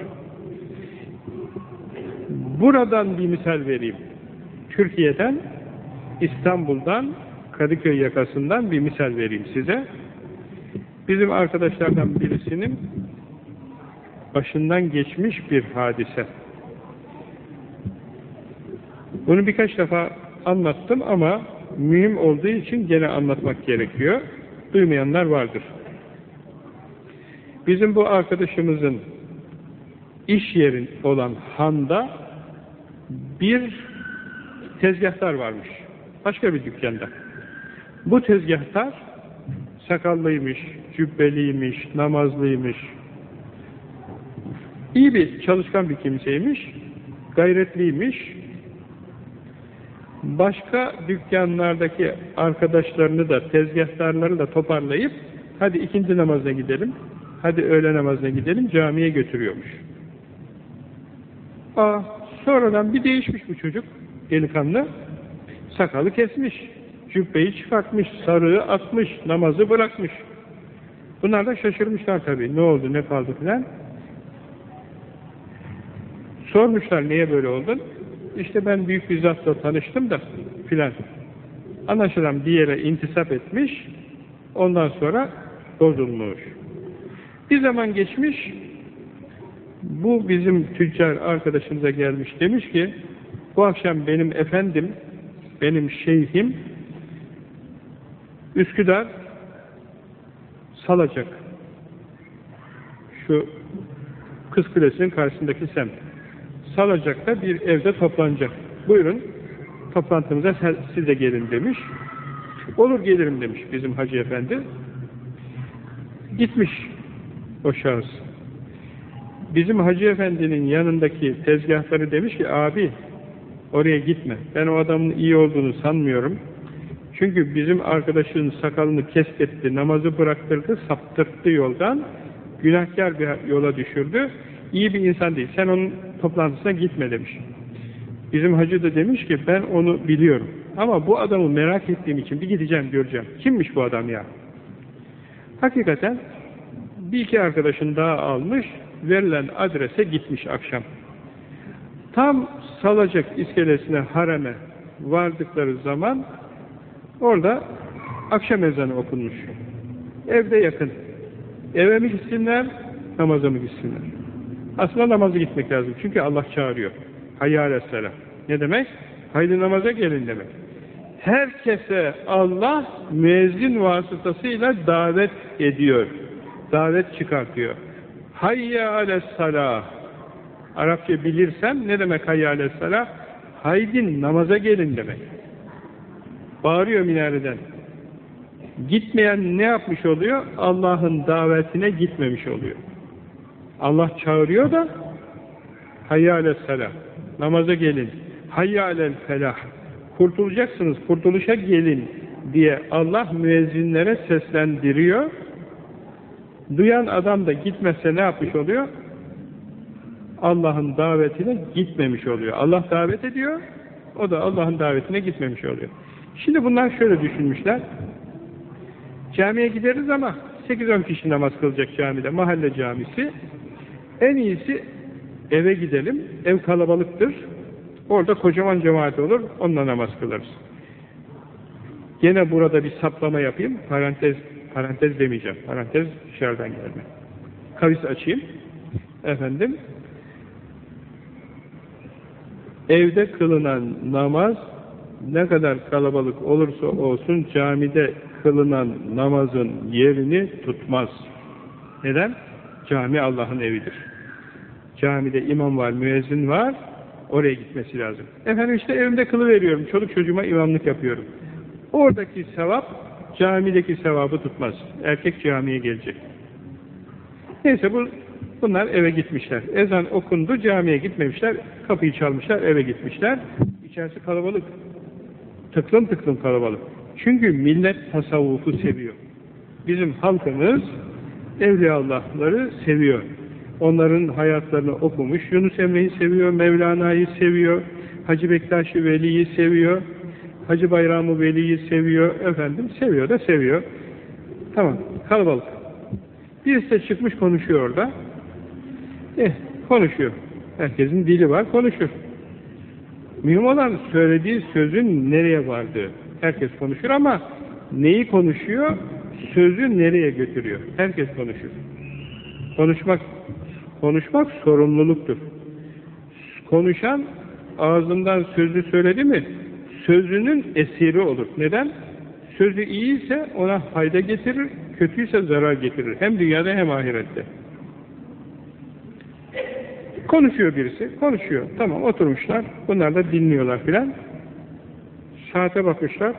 Buradan bir misal vereyim. Türkiye'den, İstanbul'dan, Kadıköy yakasından bir misal vereyim size. Bizim arkadaşlardan birisinin başından geçmiş bir hadise. Bunu birkaç defa anlattım ama mühim olduğu için gene anlatmak gerekiyor. Duymayanlar vardır. Bizim bu arkadaşımızın iş yerin olan Han'da bir tezgahtar varmış. Başka bir dükkanda. Bu tezgahtar sakallıymış, cübbeliymiş, namazlıymış. İyi bir çalışkan bir kimseymiş, gayretliymiş. Başka dükkanlardaki arkadaşlarını da, tezgahtarları da toparlayıp hadi ikinci namazına gidelim, hadi öğle namazına gidelim camiye götürüyormuş. Aa, sonradan bir değişmiş bu çocuk, delikanlı. Sakalı kesmiş, cübbeyi çıkartmış, sarığı atmış, namazı bırakmış. Bunlar da şaşırmışlar tabii. Ne oldu, ne kaldı filan. Sormuşlar niye böyle oldun? İşte ben büyük bir zatla tanıştım da filan. Anlaşılan bir yere intisap etmiş, Ondan sonra bozulmuş. Bir zaman geçmiş, bu bizim tüccar arkadaşımıza gelmiş demiş ki, bu akşam benim efendim, benim şeyhim, Üsküdar salacak. Şu Kız Kulesi'nin karşısındaki semt. Salacak'ta bir evde toplanacak. Buyurun, toplantımıza siz de gelin demiş. Olur gelirim demiş bizim Hacı Efendi. Gitmiş o şahıs. Bizim Hacı Efendi'nin yanındaki tezgahları demiş ki abi oraya gitme. Ben o adamın iyi olduğunu sanmıyorum. Çünkü bizim arkadaşın sakalını kesketti, namazı bıraktırdı, saptırttı yoldan. Günahkar bir yola düşürdü. İyi bir insan değil. Sen onun toplantısına gitme demiş. Bizim hacı da demiş ki ben onu biliyorum. Ama bu adamı merak ettiğim için bir gideceğim göreceğim. Kimmiş bu adam ya? Hakikaten bir iki arkadaşın daha almış, verilen adrese gitmiş akşam. Tam salacak iskelesine, hareme vardıkları zaman orada akşam ezanı okunmuş. Evde yakın. Eve mi gitsinler, namaza mı gitsinler? Aslında namazı gitmek lazım. Çünkü Allah çağırıyor. Hayya selam. Ne demek? Haydi namaza gelin demek. Herkese Allah müezzin vasıtasıyla davet ediyor. Davet çıkartıyor. Hayya alessalah. Arapça bilirsem ne demek hayya alessalah? Haydi namaza gelin demek. Bağırıyor minareden. Gitmeyen ne yapmış oluyor? Allah'ın davetine gitmemiş oluyor. Allah çağırıyor da hayya alessalah. Namaza gelin. Hayya alel felah. Kurtulacaksınız, kurtuluşa gelin diye Allah müezzinlere seslendiriyor. Duyan adam da gitmezse ne yapmış oluyor? Allah'ın davetine gitmemiş oluyor. Allah davet ediyor, o da Allah'ın davetine gitmemiş oluyor. Şimdi bunlar şöyle düşünmüşler. Camiye gideriz ama 8-10 kişi namaz kılacak camide, mahalle camisi. En iyisi eve gidelim, ev kalabalıktır. Orada kocaman cemaat olur, onunla namaz kılarız. Gene burada bir saplama yapayım, parantez parantez demeyeceğim, parantez dışarıdan gelme. Kavis açayım. Efendim, evde kılınan namaz ne kadar kalabalık olursa olsun camide kılınan namazın yerini tutmaz. Neden? Cami Allah'ın evidir. Camide imam var, müezzin var, oraya gitmesi lazım. Efendim işte evimde kılı veriyorum, çoluk çocuğuma imamlık yapıyorum. Oradaki sevap, camideki sevabı tutmaz. Erkek camiye gelecek. Neyse bu, bunlar eve gitmişler. Ezan okundu, camiye gitmemişler, kapıyı çalmışlar, eve gitmişler. İçerisi kalabalık. Tıklım tıklım kalabalık. Çünkü millet tasavvufu seviyor. Bizim halkımız Evliyaullahları seviyor. Onların hayatlarını okumuş. Yunus Emre'yi seviyor, Mevlana'yı seviyor, Hacı Bektaş Veli'yi seviyor, Hacı Bayramı Veli'yi seviyor, efendim seviyor da seviyor. Tamam, kalabalık. Birisi de çıkmış konuşuyor orada. Eh, konuşuyor. Herkesin dili var, konuşur. Mühim olan söylediği sözün nereye vardığı. Herkes konuşur ama neyi konuşuyor, sözü nereye götürüyor. Herkes konuşur. Konuşmak konuşmak sorumluluktur. Konuşan ağzından sözü söyledi mi sözünün esiri olur. Neden? Sözü iyiyse ona fayda getirir, kötüyse zarar getirir. Hem dünyada hem ahirette. Konuşuyor birisi, konuşuyor. Tamam oturmuşlar, bunlar da dinliyorlar filan. Saate bakmışlar,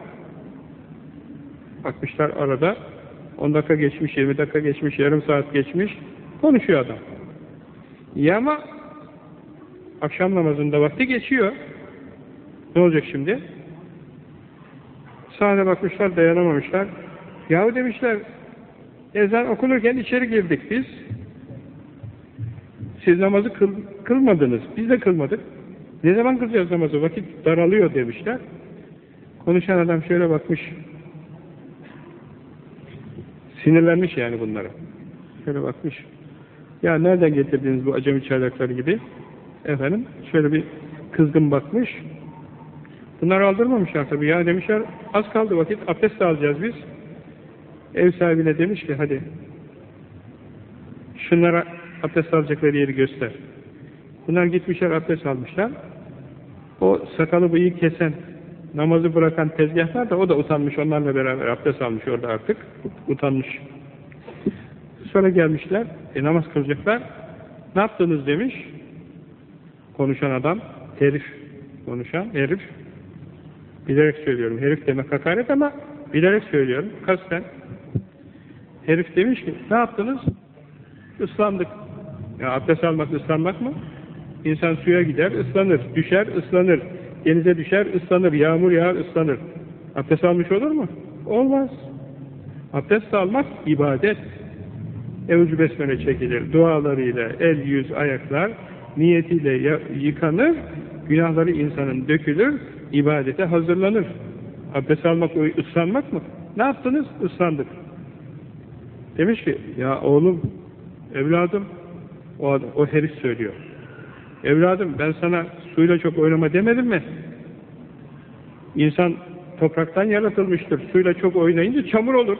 bakmışlar arada, 10 dakika geçmiş, 20 dakika geçmiş, yarım saat geçmiş, konuşuyor adam. Ya ama akşam namazında vakti geçiyor. Ne olacak şimdi? Saate bakmışlar, dayanamamışlar. Yahu demişler, ezan okunurken içeri girdik biz. Siz namazı kıl, kılmadınız, biz de kılmadık. Ne zaman kılacağız namazı? Vakit daralıyor demişler. Konuşan adam şöyle bakmış. Sinirlenmiş yani bunlara. Şöyle bakmış. Ya nereden getirdiniz bu acemi çaylakları gibi? Efendim, şöyle bir kızgın bakmış. Bunlar aldırmamışlar tabii ya demişler, az kaldı vakit, abdest alacağız biz. Ev sahibine demiş ki hadi şunlara abdest alacakları yeri göster. Bunlar gitmişler abdest almışlar. O sakalı bıyığı kesen, namazı bırakan tezgahlar da o da utanmış onlarla beraber abdest almış orada artık. Utanmış. Sonra gelmişler, e, namaz kılacaklar. Ne yaptınız demiş. Konuşan adam, herif. Konuşan herif. Bilerek söylüyorum. Herif demek hakaret ama bilerek söylüyorum. Kasten. Herif demiş ki, ne yaptınız? Islandık. Ya abdest almak ıslanmak mı? İnsan suya gider, ıslanır. Düşer, ıslanır. Denize düşer, ıslanır. Yağmur yağar, ıslanır. Abdest almış olur mu? Olmaz. Abdest almak ibadet. Evucu besmele çekilir. Dualarıyla el, yüz, ayaklar niyetiyle yıkanır. Günahları insanın dökülür. ibadete hazırlanır. Abdest almak, ıslanmak mı? Ne yaptınız? Islandık. Demiş ki, ya oğlum, evladım, o, adam, o herif söylüyor. Evladım ben sana suyla çok oynama demedim mi? İnsan topraktan yaratılmıştır. Suyla çok oynayınca çamur olur.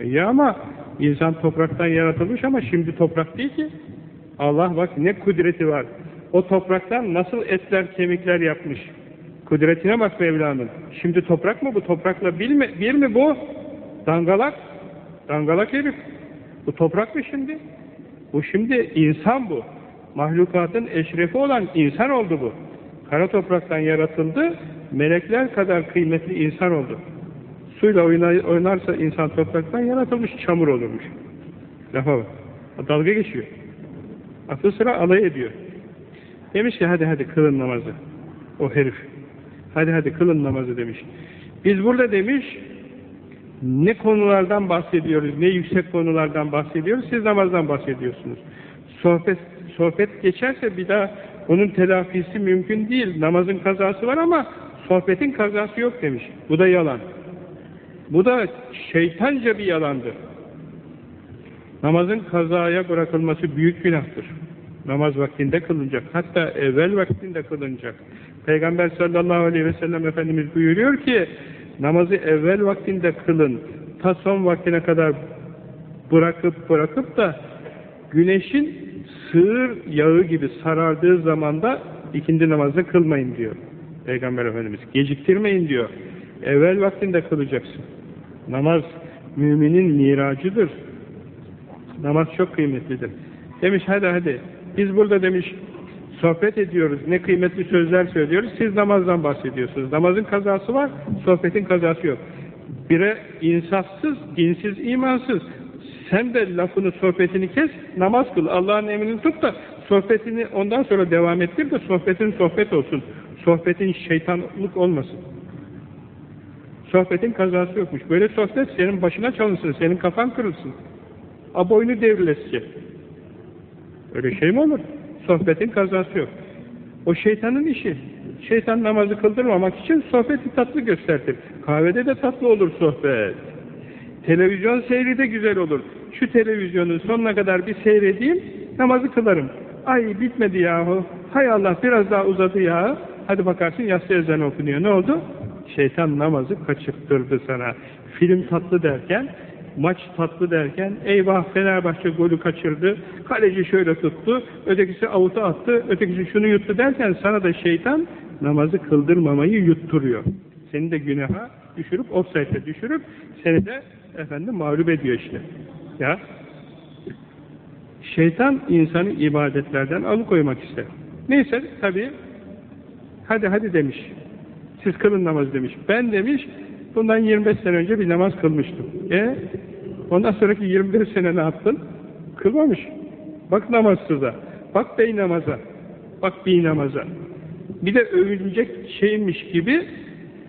E ya ama insan topraktan yaratılmış ama şimdi toprak değil ki. Allah bak ne kudreti var. O topraktan nasıl etler kemikler yapmış. Kudretine bak Mevla'nın. Şimdi toprak mı bu? Toprakla bir mi, bir mi bu? Dangalak. Dangalak herif. Bu toprak mı şimdi? Bu şimdi insan bu. Mahlukatın eşrefi olan insan oldu bu. Kara topraktan yaratıldı, melekler kadar kıymetli insan oldu. Suyla oynarsa insan topraktan yaratılmış, çamur olurmuş. Lafa bak. Dalga geçiyor. Aklı sıra alay ediyor. Demiş ki hadi hadi kılın namazı. O herif. Hadi hadi kılın namazı demiş. Biz burada demiş ne konulardan bahsediyoruz, ne yüksek konulardan bahsediyoruz, siz namazdan bahsediyorsunuz. Sohbet, sohbet geçerse bir daha onun telafisi mümkün değil. Namazın kazası var ama sohbetin kazası yok demiş. Bu da yalan. Bu da şeytanca bir yalandır. Namazın kazaya bırakılması büyük günahtır. Namaz vaktinde kılınacak. Hatta evvel vaktinde kılınacak. Peygamber sallallahu aleyhi ve sellem Efendimiz buyuruyor ki namazı evvel vaktinde kılın. Ta son vaktine kadar bırakıp bırakıp da güneşin sığır yağı gibi sarardığı zamanda ikindi namazı kılmayın diyor. Peygamber Efendimiz. Geciktirmeyin diyor. Evvel vaktinde kılacaksın. Namaz müminin miracıdır. Namaz çok kıymetlidir. Demiş hadi hadi. Biz burada demiş sohbet ediyoruz. Ne kıymetli sözler söylüyoruz. Siz namazdan bahsediyorsunuz. Namazın kazası var, sohbetin kazası yok. Bire insafsız, dinsiz, imansız. Sen de lafını, sohbetini kes, namaz kıl. Allah'ın emrini tut da sohbetini ondan sonra devam ettir de sohbetin sohbet olsun. Sohbetin şeytanlık olmasın. Sohbetin kazası yokmuş. Böyle sohbet senin başına çalınsın, senin kafan kırılsın. A boynu devrilesin. Öyle şey mi olur? Sohbetin kazası yok. O şeytanın işi. Şeytan namazı kıldırmamak için sohbeti tatlı göstertir. Kahvede de tatlı olur sohbet. Televizyon seyri de güzel olur. Şu televizyonun sonuna kadar bir seyredeyim, namazı kılarım. Ay bitmedi yahu. Hay Allah biraz daha uzadı ya. Hadi bakarsın yatsı ezanı okunuyor. Ne oldu? Şeytan namazı kaçırttırdı sana. Film tatlı derken, maç tatlı derken, eyvah Fenerbahçe golü kaçırdı, kaleci şöyle tuttu, ötekisi avuta attı, ötekisi şunu yuttu derken sana da şeytan namazı kıldırmamayı yutturuyor. Seni de günaha düşürüp, offside'e düşürüp, seni de efendim mağlup ediyor işte. Ya, şeytan insanı ibadetlerden alıkoymak ister. Neyse tabii, hadi hadi demiş. Siz kılın namaz demiş. Ben demiş, bundan 25 sene önce bir namaz kılmıştım. E, ondan sonraki 21 sene ne yaptın? Kılmamış. Bak namazsıza, bak bey namaza, bak bey namaza. Bir de övülecek şeymiş gibi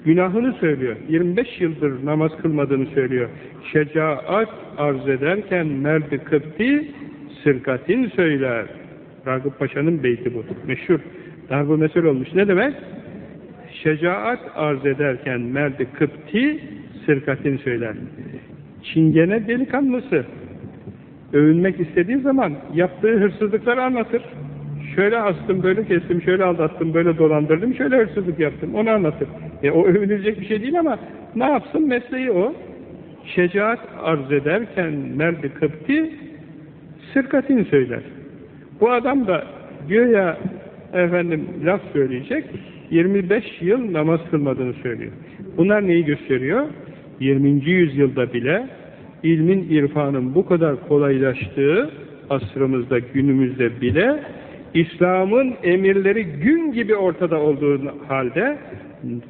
günahını söylüyor. 25 yıldır namaz kılmadığını söylüyor. Şecaat arz ederken merdi kıpti sırkatin söyler. Ragıp Paşa'nın beyti bu. Meşhur. Darbu mesel olmuş. Ne demek? Şecaat arz ederken merdi kıpti sırkatin söyler. Çingene delikanlısı övünmek istediği zaman yaptığı hırsızlıkları anlatır. Şöyle astım, böyle kestim, şöyle aldattım, böyle dolandırdım, şöyle hırsızlık yaptım. Onu anlatır. E, o övünülecek bir şey değil ama Ne yapsın? Mesleği o. Şecaat arz ederken merdi kıpti sırkatin söyler. Bu adam da güya efendim laf söyleyecek 25 yıl namaz kılmadığını söylüyor. Bunlar neyi gösteriyor? 20. yüzyılda bile ilmin, irfanın bu kadar kolaylaştığı asrımızda, günümüzde bile İslam'ın emirleri gün gibi ortada olduğu halde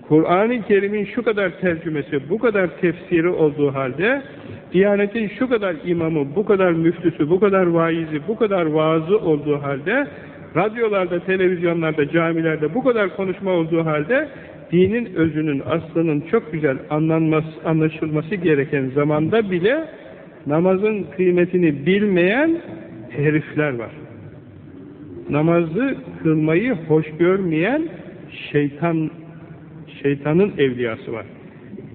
Kur'an-ı Kerim'in şu kadar tercümesi, bu kadar tefsiri olduğu halde Diyanetin şu kadar imamı, bu kadar müftüsü, bu kadar vaizi, bu kadar vaazı olduğu halde radyolarda, televizyonlarda, camilerde bu kadar konuşma olduğu halde dinin özünün, aslının çok güzel anlanması, anlaşılması gereken zamanda bile namazın kıymetini bilmeyen herifler var. Namazı kılmayı hoş görmeyen şeytan şeytanın evliyası var.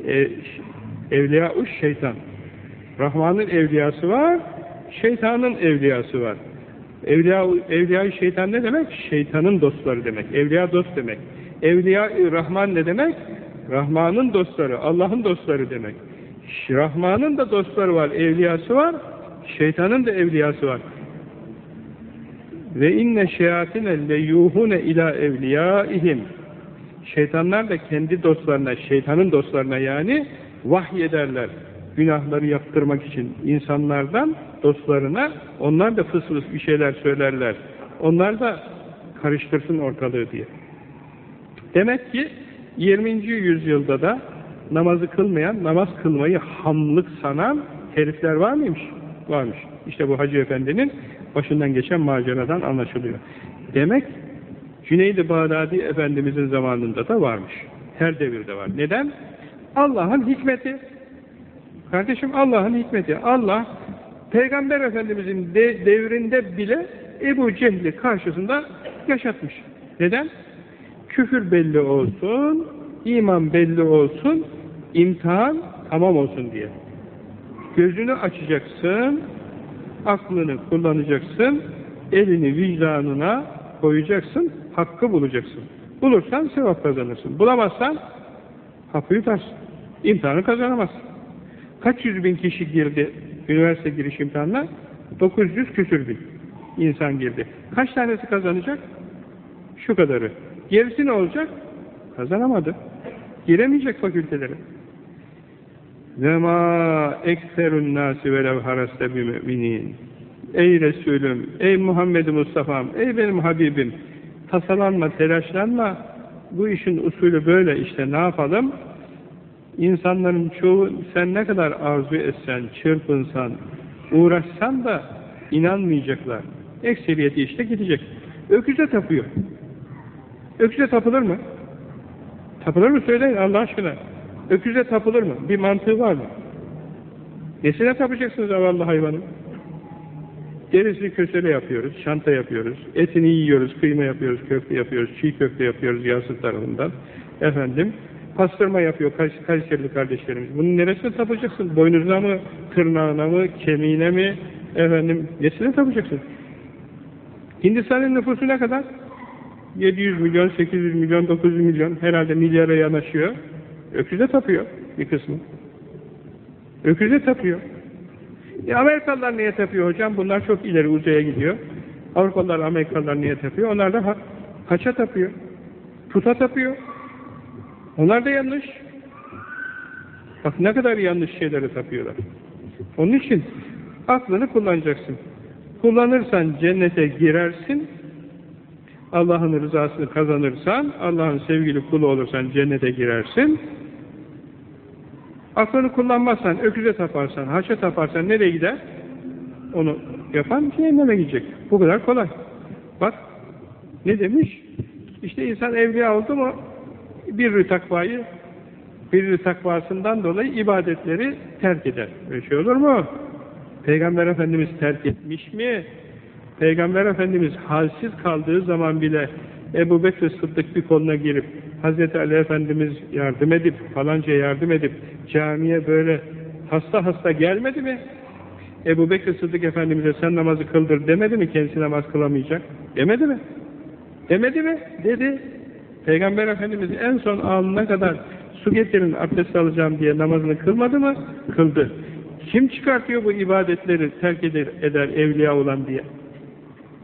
E, evliya-uş şeytan. Rahman'ın evliyası var, şeytanın evliyası var. Evliya, evliya şeytan ne demek? Şeytanın dostları demek. Evliya dost demek. Evliya Rahman ne demek? Rahman'ın dostları, Allah'ın dostları demek. Rahman'ın da dostları var, evliyası var. Şeytanın da evliyası var. Ve inne şeyatine le yuhune ila evliyaihim. Şeytanlar da kendi dostlarına, şeytanın dostlarına yani vahy ederler. Günahları yaptırmak için insanlardan dostlarına onlar da fıs fıs bir şeyler söylerler. Onlar da karıştırsın ortalığı diye. Demek ki 20. yüzyılda da namazı kılmayan, namaz kılmayı hamlık sanan herifler var mıymış? Varmış. İşte bu Hacı Efendi'nin başından geçen maceradan anlaşılıyor. Demek Cüneyd-i Bağdadi Efendimizin zamanında da varmış. Her devirde var. Neden? Allah'ın hikmeti. Kardeşim Allah'ın hikmeti. Allah Peygamber Efendimizin de, devrinde bile Ebu Cehli karşısında yaşatmış. Neden? Küfür belli olsun, iman belli olsun, imtihan tamam olsun diye. Gözünü açacaksın, aklını kullanacaksın, elini vicdanına koyacaksın, hakkı bulacaksın. Bulursan sevap kazanırsın. Bulamazsan hapı yutarsın. İmtihanı kazanamazsın. Kaç yüz bin kişi girdi üniversite giriş imtihanına? 900 küsür bin insan girdi. Kaç tanesi kazanacak? Şu kadarı. Gerisi ne olacak? Kazanamadı. Giremeyecek fakültelere. Ve ma ekserun nasi velev haraste bi müminin. Ey Resulüm, ey Muhammed Mustafa'm, ey benim Habibim, tasalanma, telaşlanma, bu işin usulü böyle işte ne yapalım? İnsanların çoğu sen ne kadar arzu etsen, çırpınsan, uğraşsan da inanmayacaklar. Ekseriyeti işte gidecek. Öküze tapıyor. Öküze tapılır mı? Tapılır mı söyleyin Allah aşkına. Öküze tapılır mı? Bir mantığı var mı? Nesine tapacaksınız zavallı hayvanın? Derisini kösele yapıyoruz, şanta yapıyoruz, etini yiyoruz, kıyma yapıyoruz, köfte yapıyoruz, çiğ köfte yapıyoruz Yasin tarafından. Efendim, pastırma yapıyor Kayserili kardeşlerimiz. Bunun neresine tapacaksın? Boynuzuna mı, tırnağına mı, kemiğine mi, efendim, nesine tapacaksın? Hindistan'ın nüfusu ne kadar? 700 milyon, 800 milyon, 900 milyon, herhalde milyara yanaşıyor. Öküze tapıyor bir kısmı. Öküze tapıyor. E Amerikalılar niye tapıyor hocam? Bunlar çok ileri uzaya gidiyor. Avrupalılar, Amerikalılar niye tapıyor? Onlar da ha haça tapıyor. Puta tapıyor. Onlar da yanlış. Bak ne kadar yanlış şeyleri tapıyorlar. Onun için aklını kullanacaksın. Kullanırsan cennete girersin. Allah'ın rızasını kazanırsan, Allah'ın sevgili kulu olursan cennete girersin. Aklını kullanmazsan, öküze taparsan, haça taparsan nereye gider? Onu yapan cehenneme gidecek. Bu kadar kolay. Bak, ne demiş? İşte insan evliya oldu mu bir takvayı bir takvasından dolayı ibadetleri terk eder. Öyle şey olur mu? Peygamber Efendimiz terk etmiş mi? Peygamber Efendimiz halsiz kaldığı zaman bile Ebu Bekir Sıddık bir koluna girip Hazreti Ali Efendimiz yardım edip falanca yardım edip camiye böyle hasta hasta gelmedi mi? Ebu Bekir Sıddık Efendimiz'e sen namazı kıldır demedi mi? Kendisi namaz kılamayacak. Demedi mi? Demedi mi? Dedi. Peygamber Efendimiz en son alnına kadar su getirin abdest alacağım diye namazını kılmadı mı? Kıldı. Kim çıkartıyor bu ibadetleri terk eder, eder evliya olan diye?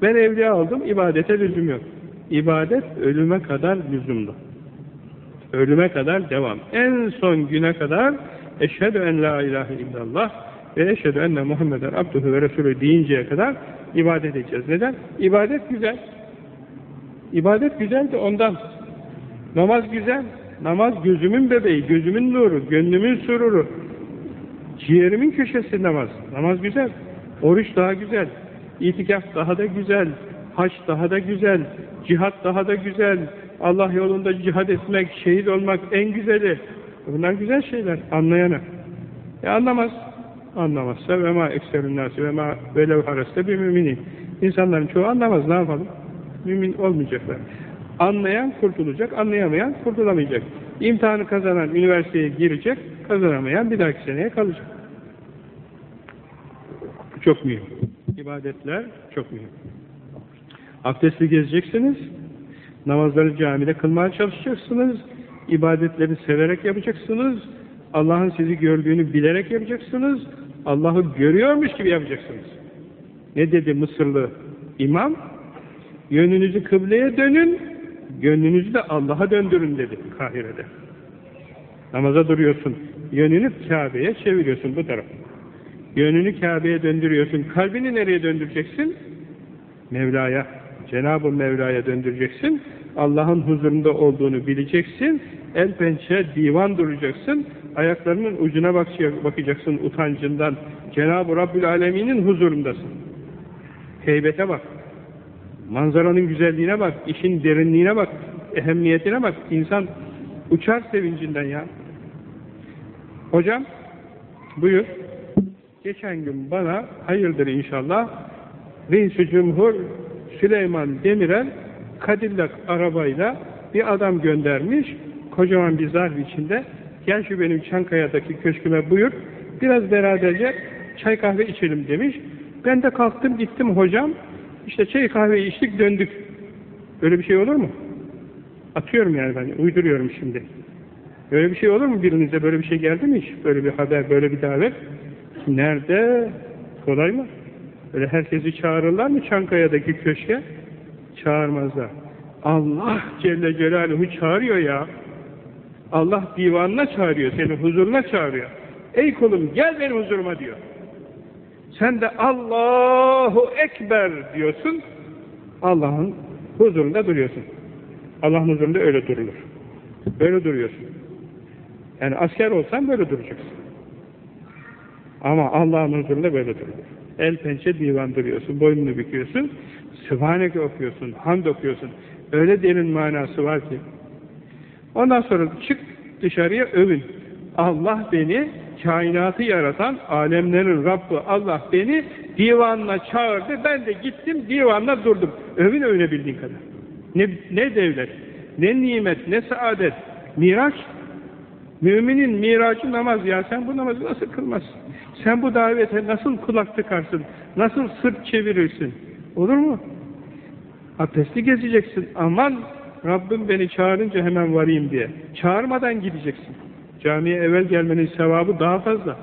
Ben evliya oldum, ibadete lüzum yok. İbadet ölüme kadar lüzumlu. Ölüme kadar devam. En son güne kadar eşhedü en la ilahe illallah ve eşhedü enne Muhammeden abduhu ve resulü deyinceye kadar ibadet edeceğiz. Neden? İbadet güzel. İbadet güzel de ondan. Namaz güzel. Namaz gözümün bebeği, gözümün nuru, gönlümün sururu. Ciğerimin köşesi namaz. Namaz güzel. Oruç daha güzel. İtikaf daha da güzel. Haç daha da güzel. Cihat daha da güzel. Allah yolunda cihad etmek, şehit olmak en güzeli. Bunlar güzel şeyler. Anlayana. E anlamaz. Anlamazsa ve ma ekserün nasi ve ma velev hareste bir müminin. İnsanların çoğu anlamaz. Ne yapalım? Mümin olmayacaklar. Anlayan kurtulacak, anlayamayan kurtulamayacak. İmtihanı kazanan üniversiteye girecek, kazanamayan bir dahaki seneye kalacak. Çok mühim. İbadetler çok mühim. Abdestli gezeceksiniz, namazları camide kılmaya çalışacaksınız, ibadetleri severek yapacaksınız, Allah'ın sizi gördüğünü bilerek yapacaksınız, Allah'ı görüyormuş gibi yapacaksınız. Ne dedi Mısırlı imam? Yönünüzü kıbleye dönün, gönlünüzü de Allah'a döndürün dedi Kahire'de. Namaza duruyorsun, yönünü Kabe'ye çeviriyorsun bu tarafa. Yönünü Kabe'ye döndürüyorsun. Kalbini nereye döndüreceksin? Mevla'ya. Cenab-ı Mevla'ya döndüreceksin. Allah'ın huzurunda olduğunu bileceksin. El pençe divan duracaksın. Ayaklarının ucuna bakacaksın utancından. Cenab-ı Rabbül Alemin'in huzurundasın. Heybete bak. Manzaranın güzelliğine bak. işin derinliğine bak. Ehemmiyetine bak. İnsan uçar sevincinden ya. Hocam buyur geçen gün bana hayırdır inşallah Reis-i Cumhur Süleyman Demirel Cadillac arabayla bir adam göndermiş kocaman bir zarf içinde. Gel şu benim Çankaya'daki köşküme buyur biraz beraberce çay kahve içelim demiş. Ben de kalktım gittim hocam işte çay kahve içtik döndük. Böyle bir şey olur mu? atıyorum yani ben uyduruyorum şimdi. Böyle bir şey olur mu? Birinize böyle bir şey geldi mi hiç? Böyle bir haber böyle bir davet Nerede? Kolay mı? Öyle herkesi çağırırlar mı Çankaya'daki köşke? Çağırmazlar. Allah Celle Celaluhu çağırıyor ya. Allah divanına çağırıyor, seni huzuruna çağırıyor. Ey kulum gel benim huzuruma diyor. Sen de Allahu Ekber diyorsun. Allah'ın huzurunda duruyorsun. Allah'ın huzurunda öyle durulur. Böyle duruyorsun. Yani asker olsan böyle duracaksın. Ama Allah'ın huzurunda böyle durulur. El pençe divan duruyorsun, boynunu büküyorsun, Sübhaneke okuyorsun, hamd okuyorsun. Öyle derin manası var ki. Ondan sonra çık dışarıya övün. Allah beni, kainatı yaratan, alemlerin Rabbi Allah beni divanına çağırdı. Ben de gittim divanına durdum. Övün övünebildiğin kadar. Ne, ne devlet, ne nimet, ne saadet. Miraç. Müminin miracı namaz ya. Sen bu namazı nasıl kılmazsın? Sen bu davete nasıl kulak tıkarsın? Nasıl sırt çevirirsin? Olur mu? Abdestli gezeceksin. Aman Rabbim beni çağırınca hemen varayım diye. Çağırmadan gideceksin. Camiye evvel gelmenin sevabı daha fazla.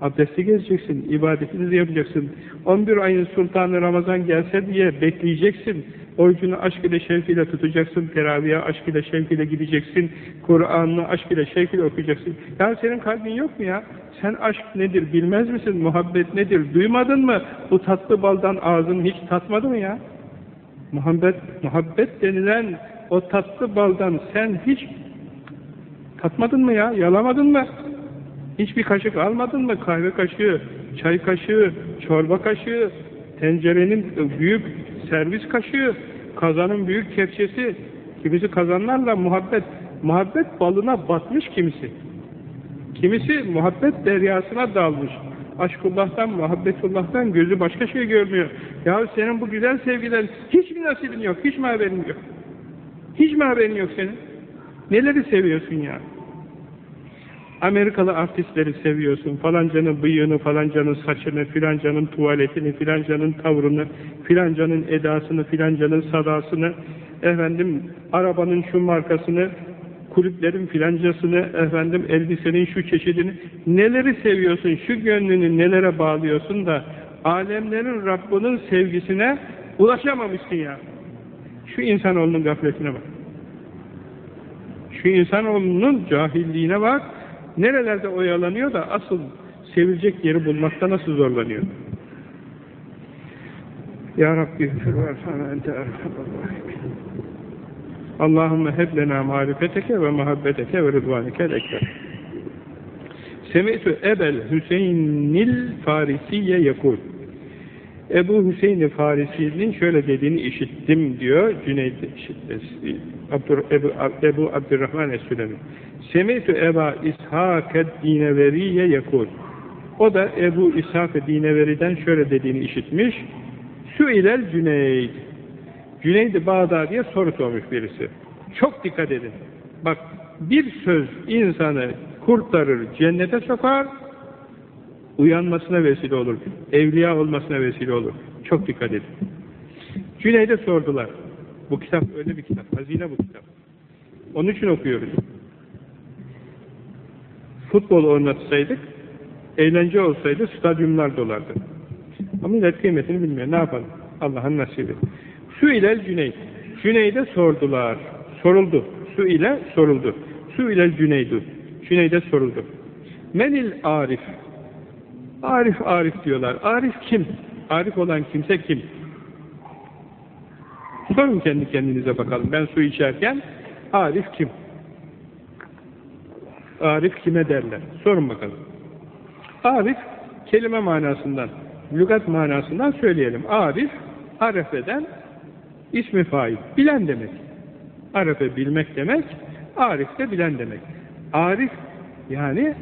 Abdestli gezeceksin, ibadetini yapacaksın. 11 ayın sultanı Ramazan gelse diye bekleyeceksin. Orucunu aşk ile şevk ile tutacaksın, teraviye aşk ile şevk ile gideceksin, Kur'an'ını aşk ile şevk ile okuyacaksın. Ya senin kalbin yok mu ya? Sen aşk nedir bilmez misin? Muhabbet nedir? Duymadın mı? Bu tatlı baldan ağzın hiç tatmadı mı ya? Muhabbet, muhabbet denilen o tatlı baldan sen hiç tatmadın mı ya? Yalamadın mı? Hiçbir kaşık almadın mı? Kahve kaşığı, çay kaşığı, çorba kaşığı, tencerenin büyük servis kaşığı, kazanın büyük kepçesi, kimisi kazanlarla muhabbet, muhabbet balına batmış kimisi. Kimisi muhabbet deryasına dalmış. Aşkullah'tan, muhabbetullah'tan gözü başka şey görmüyor. Ya senin bu güzel sevgiler hiç mi nasibin yok, hiç mi haberin yok? Hiç mi haberin yok senin? Neleri seviyorsun ya? Amerikalı artistleri seviyorsun, falancanın bıyığını, falancanın saçını, filancanın tuvaletini, filancanın tavrını, filancanın edasını, filancanın sadasını, efendim arabanın şu markasını, kulüplerin filancasını, efendim elbisenin şu çeşidini, neleri seviyorsun, şu gönlünü nelere bağlıyorsun da alemlerin Rabbinin sevgisine ulaşamamışsın ya. Şu insanoğlunun gafletine bak. Şu insanoğlunun cahilliğine bak. Nerelerde oyalanıyor da asıl sevilecek yeri bulmakta nasıl zorlanıyor. Ya Rabbi gfir versana ente Allahümme heb lena marifeteke ve muhabbeteke ve rıdvanike lekber. Semi'tü ebel Hüseyinil Farisiye yekul. Ebu Hüseyin Farisi'nin şöyle dediğini işittim diyor Cüneyd Abdur, Ebu, Ebu Abdurrahman Es-Sülemi. Semi'tü Eba İshak Dineveriye yekul. O da Ebu İshak Dineveri'den şöyle dediğini işitmiş. Sü'ilel Cüneyd. Cüneyd-i Bağdadi'ye soru sormuş birisi. Çok dikkat edin. Bak bir söz insanı kurtarır, cennete sokar, uyanmasına vesile olur. Evliya olmasına vesile olur. Çok dikkat edin. Cüneyd'e sordular. Bu kitap öyle bir kitap. Hazine bu kitap. Onun için okuyoruz. Futbol oynatsaydık, eğlence olsaydı stadyumlar dolardı. Ama millet kıymetini bilmiyor. Ne yapalım? Allah'ın nasibi. Su ile Cüneyd. Cüneyd'e sordular. Soruldu. Su ile soruldu. Su ile Cüneydu. Cüneyd'e soruldu. Menil Arif. Arif Arif diyorlar. Arif kim? Arif olan kimse kim? Sorun kendi kendinize bakalım. Ben su içerken Arif kim? Arif kime derler? Sorun bakalım. Arif kelime manasından, lügat manasından söyleyelim. Arif, arefeden ismi fail. Bilen demek. Arefe bilmek demek, arif de bilen demek. Arif yani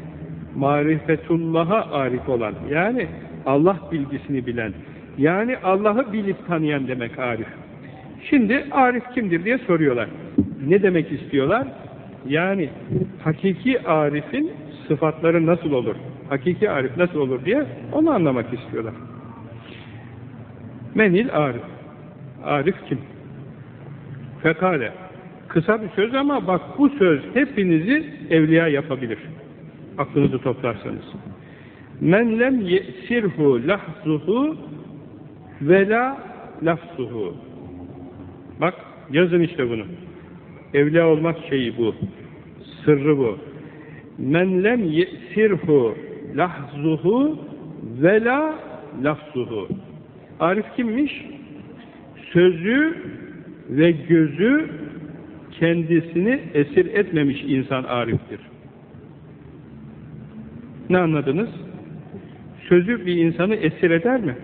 marifetullah'a arif olan, yani Allah bilgisini bilen, yani Allah'ı bilip tanıyan demek arif. Şimdi arif kimdir diye soruyorlar. Ne demek istiyorlar? Yani hakiki arifin sıfatları nasıl olur? Hakiki arif nasıl olur diye onu anlamak istiyorlar. Menil arif. Arif kim? Fekale. Kısa bir söz ama bak bu söz hepinizi evliya yapabilir. Aklınızı toplarsanız. Men lem ye'sirhu lahzuhu ve la lafzuhu. Bak yazın işte bunu. Evliya olmak şeyi bu. Sırrı bu. Men lem ye'sirhu lahzuhu ve la lafzuhu. Arif kimmiş? Sözü ve gözü kendisini esir etmemiş insan ariftir. Ne anladınız? Sözü bir insanı esir eder mi?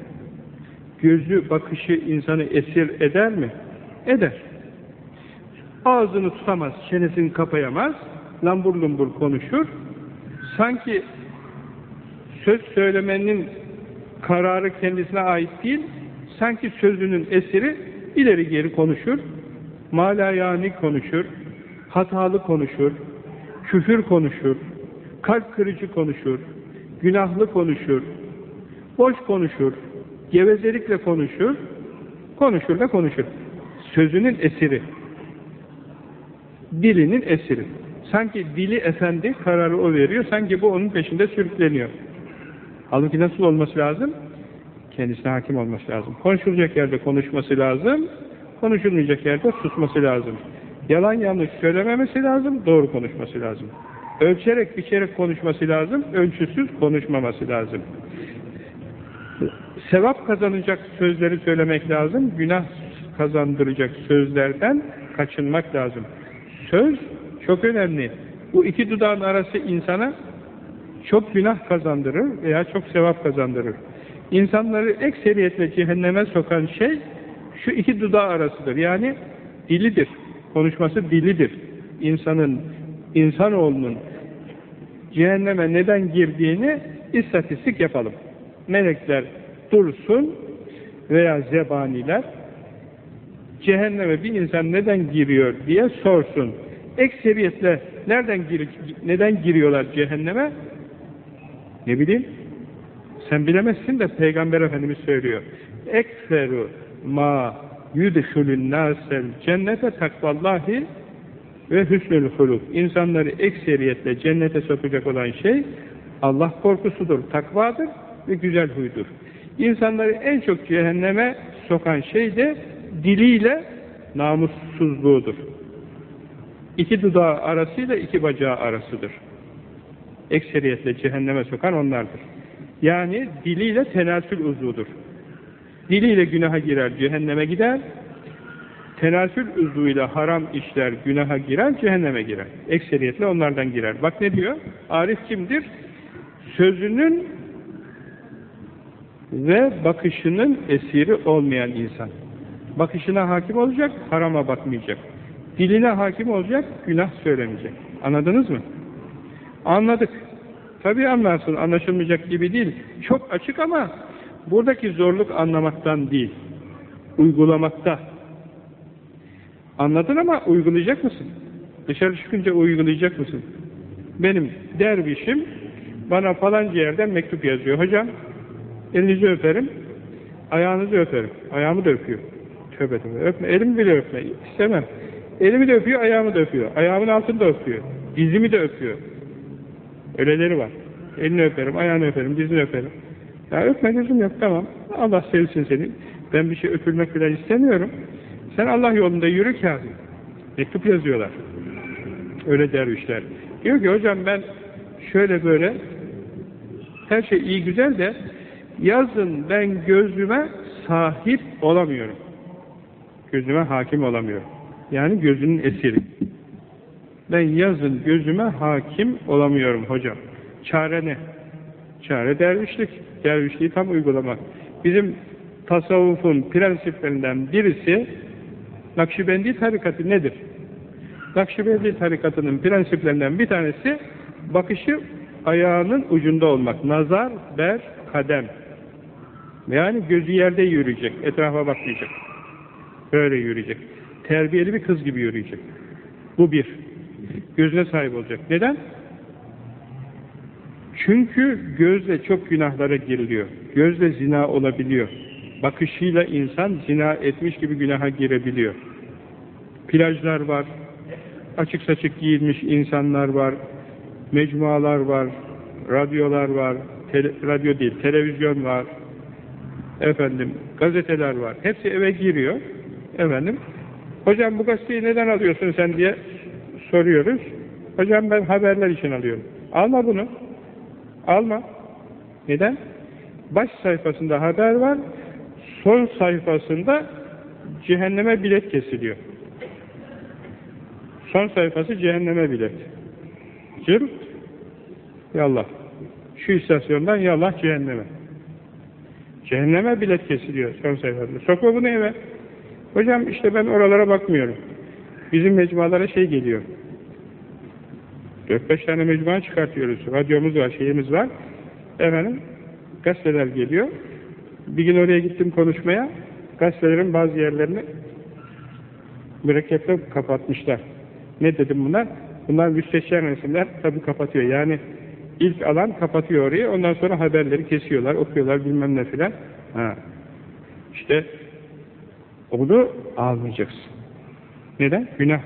Gözü, bakışı insanı esir eder mi? Eder. Ağzını tutamaz, çenesini kapayamaz, lambur lumbur konuşur. Sanki söz söylemenin kararı kendisine ait değil, sanki sözünün esiri ileri geri konuşur, malayani konuşur, hatalı konuşur, küfür konuşur, kalp kırıcı konuşur, günahlı konuşur, boş konuşur, gevezelikle konuşur, konuşur da konuşur. Sözünün esiri, dilinin esiri. Sanki dili efendi, kararı o veriyor, sanki bu onun peşinde sürükleniyor. Halbuki nasıl olması lazım? Kendisine hakim olması lazım. Konuşulacak yerde konuşması lazım, konuşulmayacak yerde susması lazım. Yalan yanlış söylememesi lazım, doğru konuşması lazım. Ölçerek, biçerek konuşması lazım, ölçüsüz konuşmaması lazım. Sevap kazanacak sözleri söylemek lazım, günah kazandıracak sözlerden kaçınmak lazım. Söz çok önemli. Bu iki dudağın arası insana çok günah kazandırır veya çok sevap kazandırır. İnsanları ekseriyetle cehenneme sokan şey şu iki dudağı arasıdır. Yani dilidir. Konuşması dilidir. İnsanın, insanoğlunun cehenneme neden girdiğini istatistik yapalım. Melekler dursun veya zebaniler cehenneme bir insan neden giriyor diye sorsun. Ekseriyetle nereden gir neden giriyorlar cehenneme? Ne bileyim? Sen bilemezsin de Peygamber Efendimiz söylüyor. Ekseru ma yudhulun nasel cennete takvallahi ve hüsnül huluk. İnsanları ekseriyetle cennete sokacak olan şey Allah korkusudur, takvadır ve güzel huydur. İnsanları en çok cehenneme sokan şey de diliyle namussuzluğudur. İki dudağı arasıyla iki bacağı arasıdır. Ekseriyetle cehenneme sokan onlardır. Yani diliyle tenasül uzvudur. Diliyle günaha girer, cehenneme gider. Tenasül uzvuyla haram işler, günaha girer, cehenneme girer. Ekseriyetle onlardan girer. Bak ne diyor? Arif kimdir? Sözünün ve bakışının esiri olmayan insan. Bakışına hakim olacak, harama bakmayacak. Diline hakim olacak, günah söylemeyecek. Anladınız mı? Anladık. Tabii anlarsın, anlaşılmayacak gibi değil. Çok açık ama buradaki zorluk anlamaktan değil, uygulamakta. Anladın ama uygulayacak mısın? Dışarı çıkınca uygulayacak mısın? Benim dervişim bana falanca yerden mektup yazıyor. Hocam, elinizi öperim, ayağınızı öperim. Ayağımı da öpüyor. Tövbe tövbe. Öpme, elimi bile öpme. İstemem. Elimi de öpüyor, ayağımı da öpüyor. Ayağımın altını da öpüyor. Dizimi de öpüyor. Öyleleri var. Elini öperim, ayağını öperim, dizini öperim. Ya öpme gözüm yok, tamam. Allah sevsin seni. Ben bir şey öpülmek bile istemiyorum. Sen Allah yolunda yürü kâfi. Mektup yazıyorlar. Öyle dervişler. Diyor ki hocam ben şöyle böyle her şey iyi güzel de yazın ben gözüme sahip olamıyorum. Gözüme hakim olamıyorum. Yani gözünün esiri. Ben yazın gözüme hakim olamıyorum hocam. Çare ne? Çare dervişlik. Dervişliği tam uygulamak. Bizim tasavvufun prensiplerinden birisi Nakşibendi tarikatı nedir? Nakşibendi tarikatının prensiplerinden bir tanesi bakışı ayağının ucunda olmak. Nazar, ber, kadem. Yani gözü yerde yürüyecek, etrafa bakmayacak. Böyle yürüyecek. Terbiyeli bir kız gibi yürüyecek. Bu bir. Gözüne sahip olacak. Neden? Çünkü gözle çok günahlara giriliyor. Gözle zina olabiliyor. Bakışıyla insan zina etmiş gibi günaha girebiliyor. Plajlar var, açık saçık giyilmiş insanlar var, mecmualar var, radyolar var, tele, radyo değil, televizyon var, efendim, gazeteler var. Hepsi eve giriyor. Efendim, hocam bu gazeteyi neden alıyorsun sen diye soruyoruz. Hocam ben haberler için alıyorum. Alma bunu. Alma. Neden? Baş sayfasında haber var, son sayfasında cehenneme bilet kesiliyor. Son sayfası cehenneme bilet. Cırt, yallah. Şu istasyondan yallah cehenneme. Cehenneme bilet kesiliyor son sayfasında. Sokma bunu eve. Hocam işte ben oralara bakmıyorum. Bizim mecmualara şey geliyor. 4-5 tane mecmua çıkartıyoruz. Radyomuz var, şeyimiz var. Efendim, gazeteler geliyor. Bir gün oraya gittim konuşmaya. Gazetelerin bazı yerlerini mürekkeple kapatmışlar. Ne dedim bunlar? Bunlar müsteşar resimler tabi kapatıyor. Yani ilk alan kapatıyor orayı. Ondan sonra haberleri kesiyorlar, okuyorlar bilmem ne filan. Ha. İşte onu almayacaksın. Neden? Günah.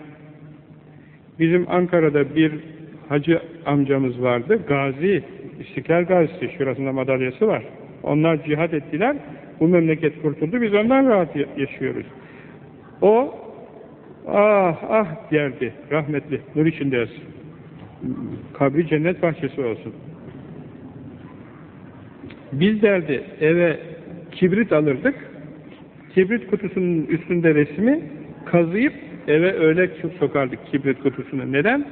Bizim Ankara'da bir hacı amcamız vardı. Gazi, İstiklal Gazisi. Şurasında madalyası var. Onlar cihad ettiler. Bu memleket kurtuldu. Biz ondan rahat yaşıyoruz. O ah ah derdi. Rahmetli. Nur içinde yazsın. Kabri cennet bahçesi olsun. Biz derdi eve kibrit alırdık. Kibrit kutusunun üstünde resmi kazıyıp eve öyle sokardık kibrit kutusunu. Neden?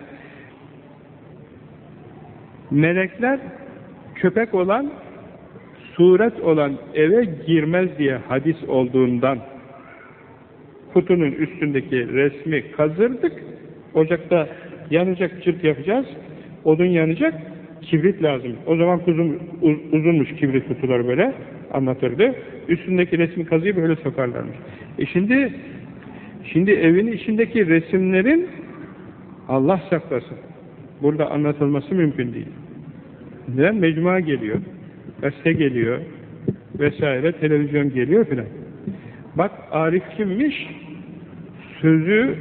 Melekler köpek olan, suret olan eve girmez diye hadis olduğundan kutunun üstündeki resmi kazırdık. Ocakta yanacak çırt yapacağız. Odun yanacak. Kibrit lazım. O zaman kuzun, uzunmuş kibrit kutuları böyle anlatırdı. Üstündeki resmi kazıyı böyle sokarlarmış. E şimdi şimdi evin içindeki resimlerin Allah saklasın. Burada anlatılması mümkün değil. Neden? Mecmua geliyor, gazete geliyor, vesaire, televizyon geliyor filan. Bak Arif kimmiş? Sözü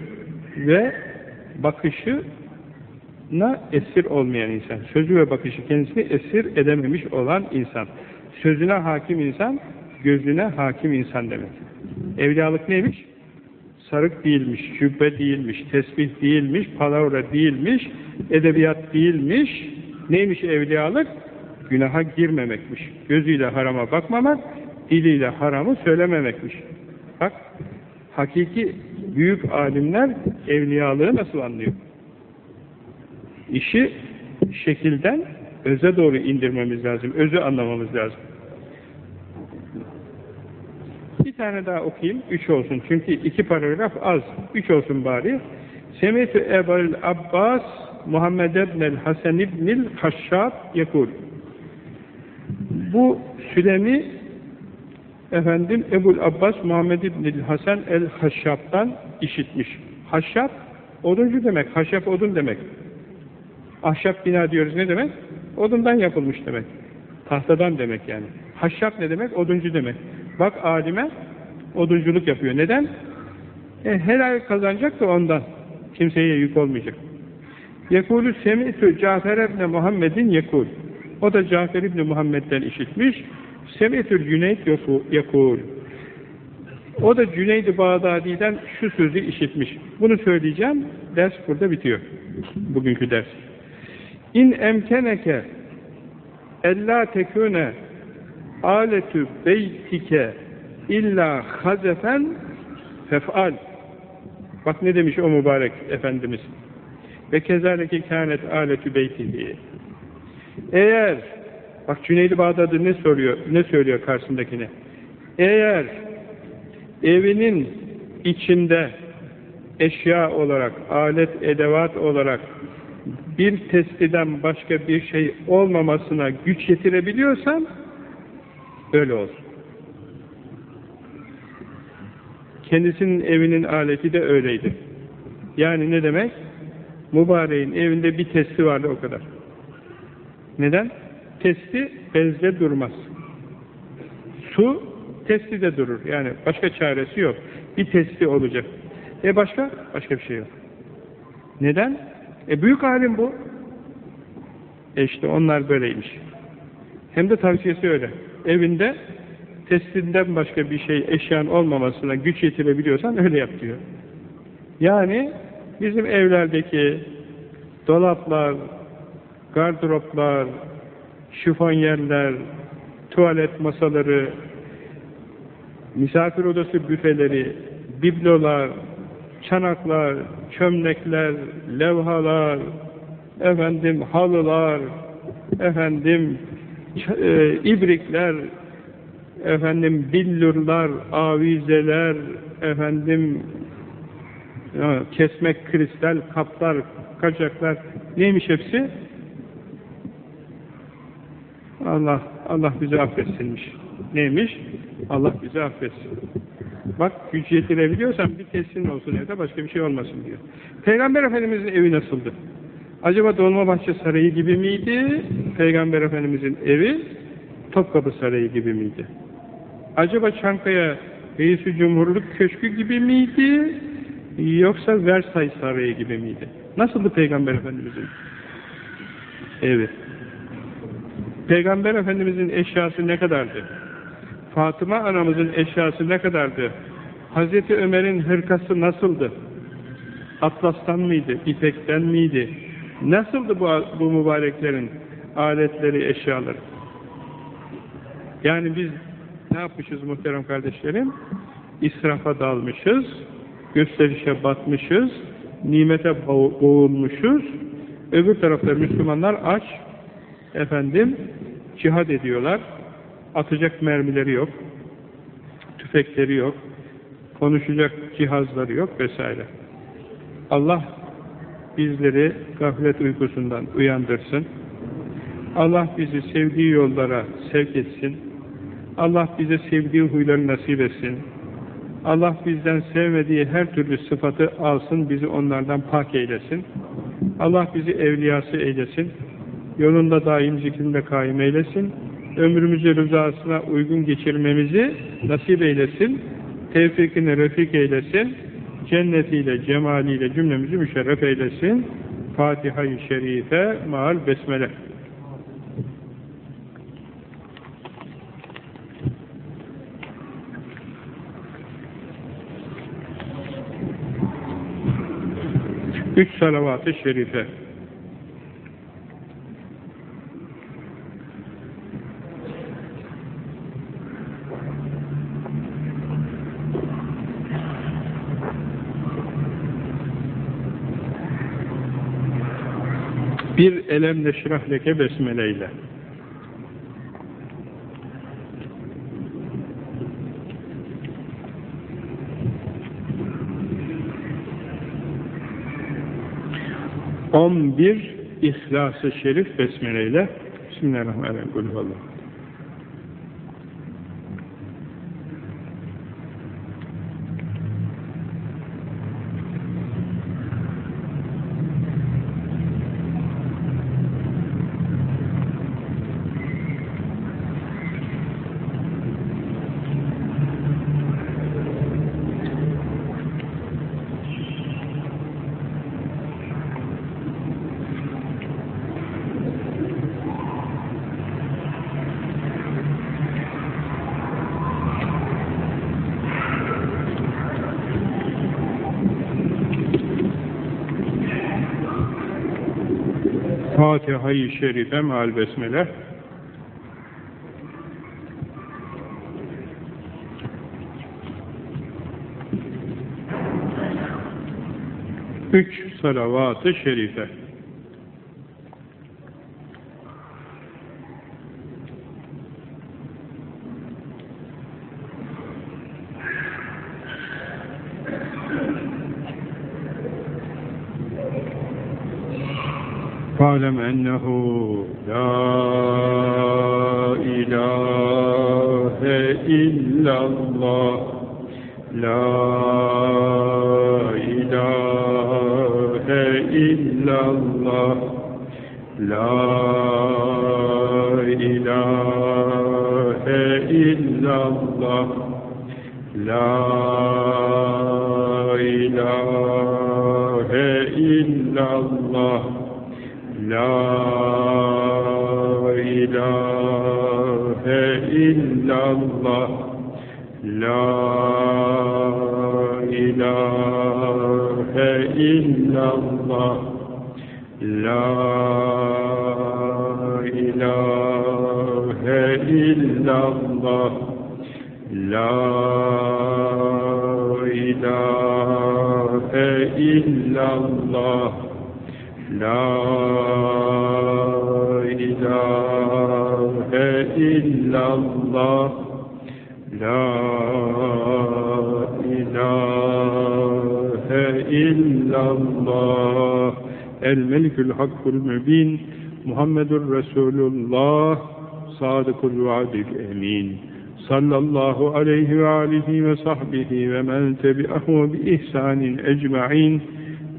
ve bakışına esir olmayan insan. Sözü ve bakışı kendisini esir edememiş olan insan. Sözüne hakim insan, gözüne hakim insan demek. Evliyalık neymiş? Sarık değilmiş, cübbe değilmiş, tesbih değilmiş, palavra değilmiş, edebiyat değilmiş. Neymiş evliyalık? Günaha girmemekmiş. Gözüyle harama bakmamak, diliyle haramı söylememekmiş. Bak, hakiki büyük alimler evliyalığı nasıl anlıyor? İşi şekilden öze doğru indirmemiz lazım. Özü anlamamız lazım. Bir tane daha okuyayım. Üç olsun. Çünkü iki paragraf az. Üç olsun bari. Semitü Ebal Abbas Muhammed ebnel Hasan ibnil Haşşab yekul. Bu Sülemi efendim Ebul Abbas Muhammed ibnil Hasan el Haşşab'dan işitmiş. Haşşab oduncu demek. Haşşab odun demek. Ahşap bina diyoruz ne demek? Odundan yapılmış demek. Tahtadan demek yani. Haşşap ne demek? Oduncu demek. Bak alime odunculuk yapıyor. Neden? E, helal kazanacak da ondan. Kimseye yük olmayacak. Yekulü semitü Cafer ebne Muhammed'in yekul. O da Cafer ibni Muhammed'den işitmiş. Semitül Cüneyt yekul. O da Cüneyd-i Bağdadi'den şu sözü işitmiş. Bunu söyleyeceğim. Ders burada bitiyor. Bugünkü ders. İn emkeneke ella tekune aletü beytike illa hazefen fef'al. Bak ne demiş o mübarek Efendimiz. Ve kezaleki kânet aletü beytihi. Eğer bak Cüneydi Bağdat'ı ne soruyor, ne söylüyor karşısındakine? Eğer evinin içinde eşya olarak, alet, edevat olarak bir testiden başka bir şey olmamasına güç yetirebiliyorsan öyle olsun. Kendisinin evinin aleti de öyleydi. Yani ne demek? Mübareğin evinde bir testi vardı o kadar. Neden? Testi bezde durmaz. Su testi de durur. Yani başka çaresi yok. Bir testi olacak. E başka? Başka bir şey yok. Neden? E büyük alim bu. E işte onlar böyleymiş. Hem de tavsiyesi öyle. Evinde testinden başka bir şey eşyan olmamasına güç yetirebiliyorsan öyle yap diyor. Yani bizim evlerdeki dolaplar, gardıroplar, şifonyerler, tuvalet masaları, misafir odası büfeleri, biblolar, çanaklar, çömlekler, levhalar, efendim halılar, efendim e, ibrikler, efendim billurlar, avizeler, efendim kesmek kristal, kaplar, kaçaklar, neymiş hepsi? Allah, Allah bizi affetsinmiş. Neymiş? Allah bizi affetsin. Bak güç yetirebiliyorsan bir kesin olsun evde başka bir şey olmasın diyor. Peygamber Efendimizin evi nasıldı? Acaba Dolmabahçe Sarayı gibi miydi? Peygamber Efendimizin evi Topkapı Sarayı gibi miydi? Acaba Çankaya Reis-i Cumhurluk Köşkü gibi miydi? Yoksa Versay Sarayı gibi miydi? Nasıldı Peygamber Efendimizin evi? Peygamber Efendimizin eşyası ne kadardı? Fatıma anamızın eşyası ne kadardı? Hazreti Ömer'in hırkası nasıldı? Atlastan mıydı? İpekten miydi? Nasıldı bu, bu mübareklerin aletleri, eşyaları? Yani biz ne yapmışız muhterem kardeşlerim? İsrafa dalmışız, gösterişe batmışız, nimete boğulmuşuz. Öbür tarafta Müslümanlar aç, efendim, cihad ediyorlar. Atacak mermileri yok, tüfekleri yok, konuşacak cihazları yok vesaire. Allah bizleri gaflet uykusundan uyandırsın. Allah bizi sevdiği yollara sevk etsin. Allah bize sevdiği huyları nasip etsin. Allah bizden sevmediği her türlü sıfatı alsın, bizi onlardan pak eylesin. Allah bizi evliyası eylesin. Yolunda daim zikrinde kaim eylesin. Ömrümüzü rızasına uygun geçirmemizi nasip eylesin. Tevfikini refik eylesin. cennetiyle, cemaliyle cümlemizi müşerref eylesin. Fatiha-i Şerife, maal besmele. Üç salavat-ı şerife. Bir elemle şirah leke besmeleyle. On bir İhlas-ı Şerif besmeleyle. Bismillahirrahmanirrahim. Fatiha-i Şerife meal besmele. Üç salavat-ı şerife. أنه لا hakkul mübin Muhammedur Resulullah sadıkul vaadil emin. Sallallahu aleyhi ve alihi ve sahbihi ve men tebi'ahu bi ihsanin ecma'in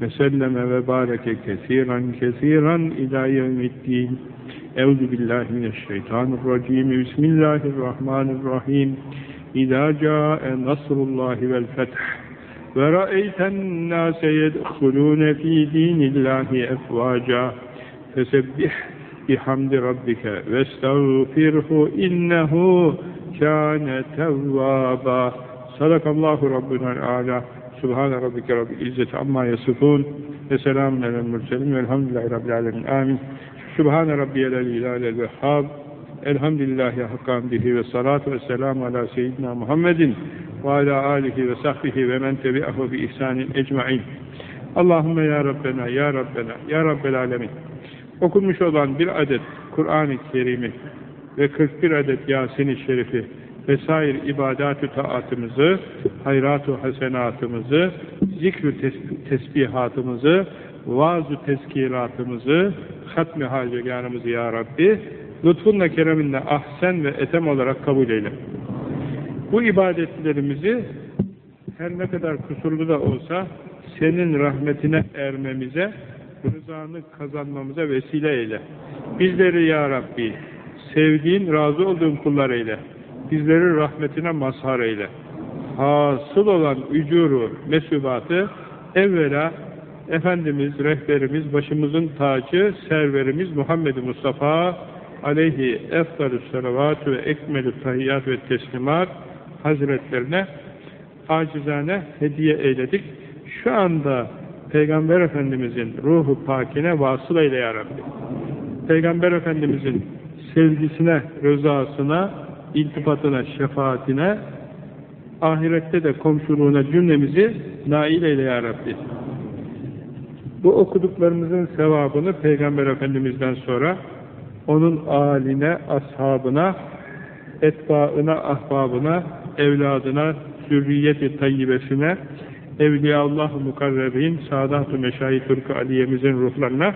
ve selleme ve bareke kesiran kesiran ila yevmiddin. Euzu billahi mineşşeytanirracim. Bismillahirrahmanirrahim. İzâ câe nasrullahi vel feth. ورأيت الناس يدخلون في دين الله أفواجا. فسبح بحمد ربك واستغفره إنه كان توابا. صدق الله ربنا الأعلى. سبحان ربك رب العزة عما يصفون. وسلام على المرسلين والحمد لله رب العالمين. آمين. سبحان ربي العلي الوهاب. Elhamdülillahi hakkamdihi ve salatu ve selamu ala seyyidina Muhammedin ve ala alihi ve sahbihi ve men tebi'ahu bi ihsanin ecma'in. Allahümme ya Rabbena, ya Rabbena, ya Rabbel alemin. Okunmuş olan bir adet Kur'an-ı Kerim'i ve 41 adet Yasin-i Şerif'i vesair ibadat-ı taatımızı, hayrat-ı hasenatımızı, zikr-ü tesbihatımızı, vaaz-ı tezkiratımızı, hatmi haceganımızı ya Rabbi lütfunla kereminle ahsen ve etem olarak kabul eyle. Bu ibadetlerimizi her ne kadar kusurlu da olsa senin rahmetine ermemize, rızanı kazanmamıza vesile eyle. Bizleri ya Rabbi, sevdiğin, razı olduğun kullar eyle. Bizleri rahmetine mazhar eyle. hasıl olan ücuru, mesubatı evvela Efendimiz, rehberimiz, başımızın tacı, serverimiz Muhammed Mustafa aleyhi efdalü salavatü ve ekmelü tahiyyat ve teslimat hazretlerine acizane hediye eyledik. Şu anda Peygamber Efendimizin ruhu pakine vasıl eyle ya Rabbi. Peygamber Efendimizin sevgisine, rızasına, iltifatına, şefaatine, ahirette de komşuluğuna cümlemizi nail eyle ya Rabbi. Bu okuduklarımızın sevabını Peygamber Efendimiz'den sonra onun aline, ashabına, etbaına, ahbabına, evladına, zürriyeti tayyibesine, Evliyaullah-ı Mukarrebin, Sadat-ı Meşayi Türk Aliye'mizin ruhlarına,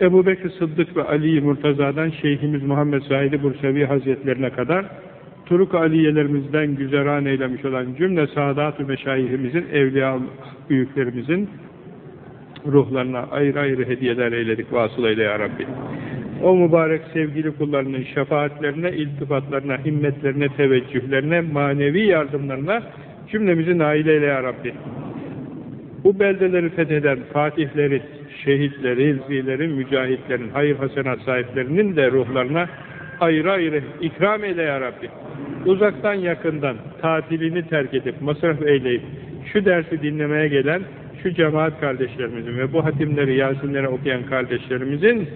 Ebu Bekir Sıddık ve Ali Murtaza'dan Şeyhimiz Muhammed Zahidi Bursevi Hazretlerine kadar Turuk Aliyelerimizden güzeran eylemiş olan cümle Sadat-ı Meşayihimizin, Evliya büyüklerimizin ruhlarına ayrı ayrı hediyeler eyledik vasılayla ya Rabbi. O mübarek sevgili kullarının şefaatlerine, iltifatlarına, himmetlerine, teveccühlerine, manevi yardımlarına cümlemizi nail eyle ya Rabbi. Bu beldeleri fetheden fatihlerin, şehitlerin, zilerin, mücahitlerin, hayır hasenat sahiplerinin de ruhlarına ayrı ayrı ikram eyle ya Rabbi. Uzaktan yakından tatilini terk edip, masraf eyleyip, şu dersi dinlemeye gelen şu cemaat kardeşlerimizin ve bu hatimleri, yasinleri okuyan kardeşlerimizin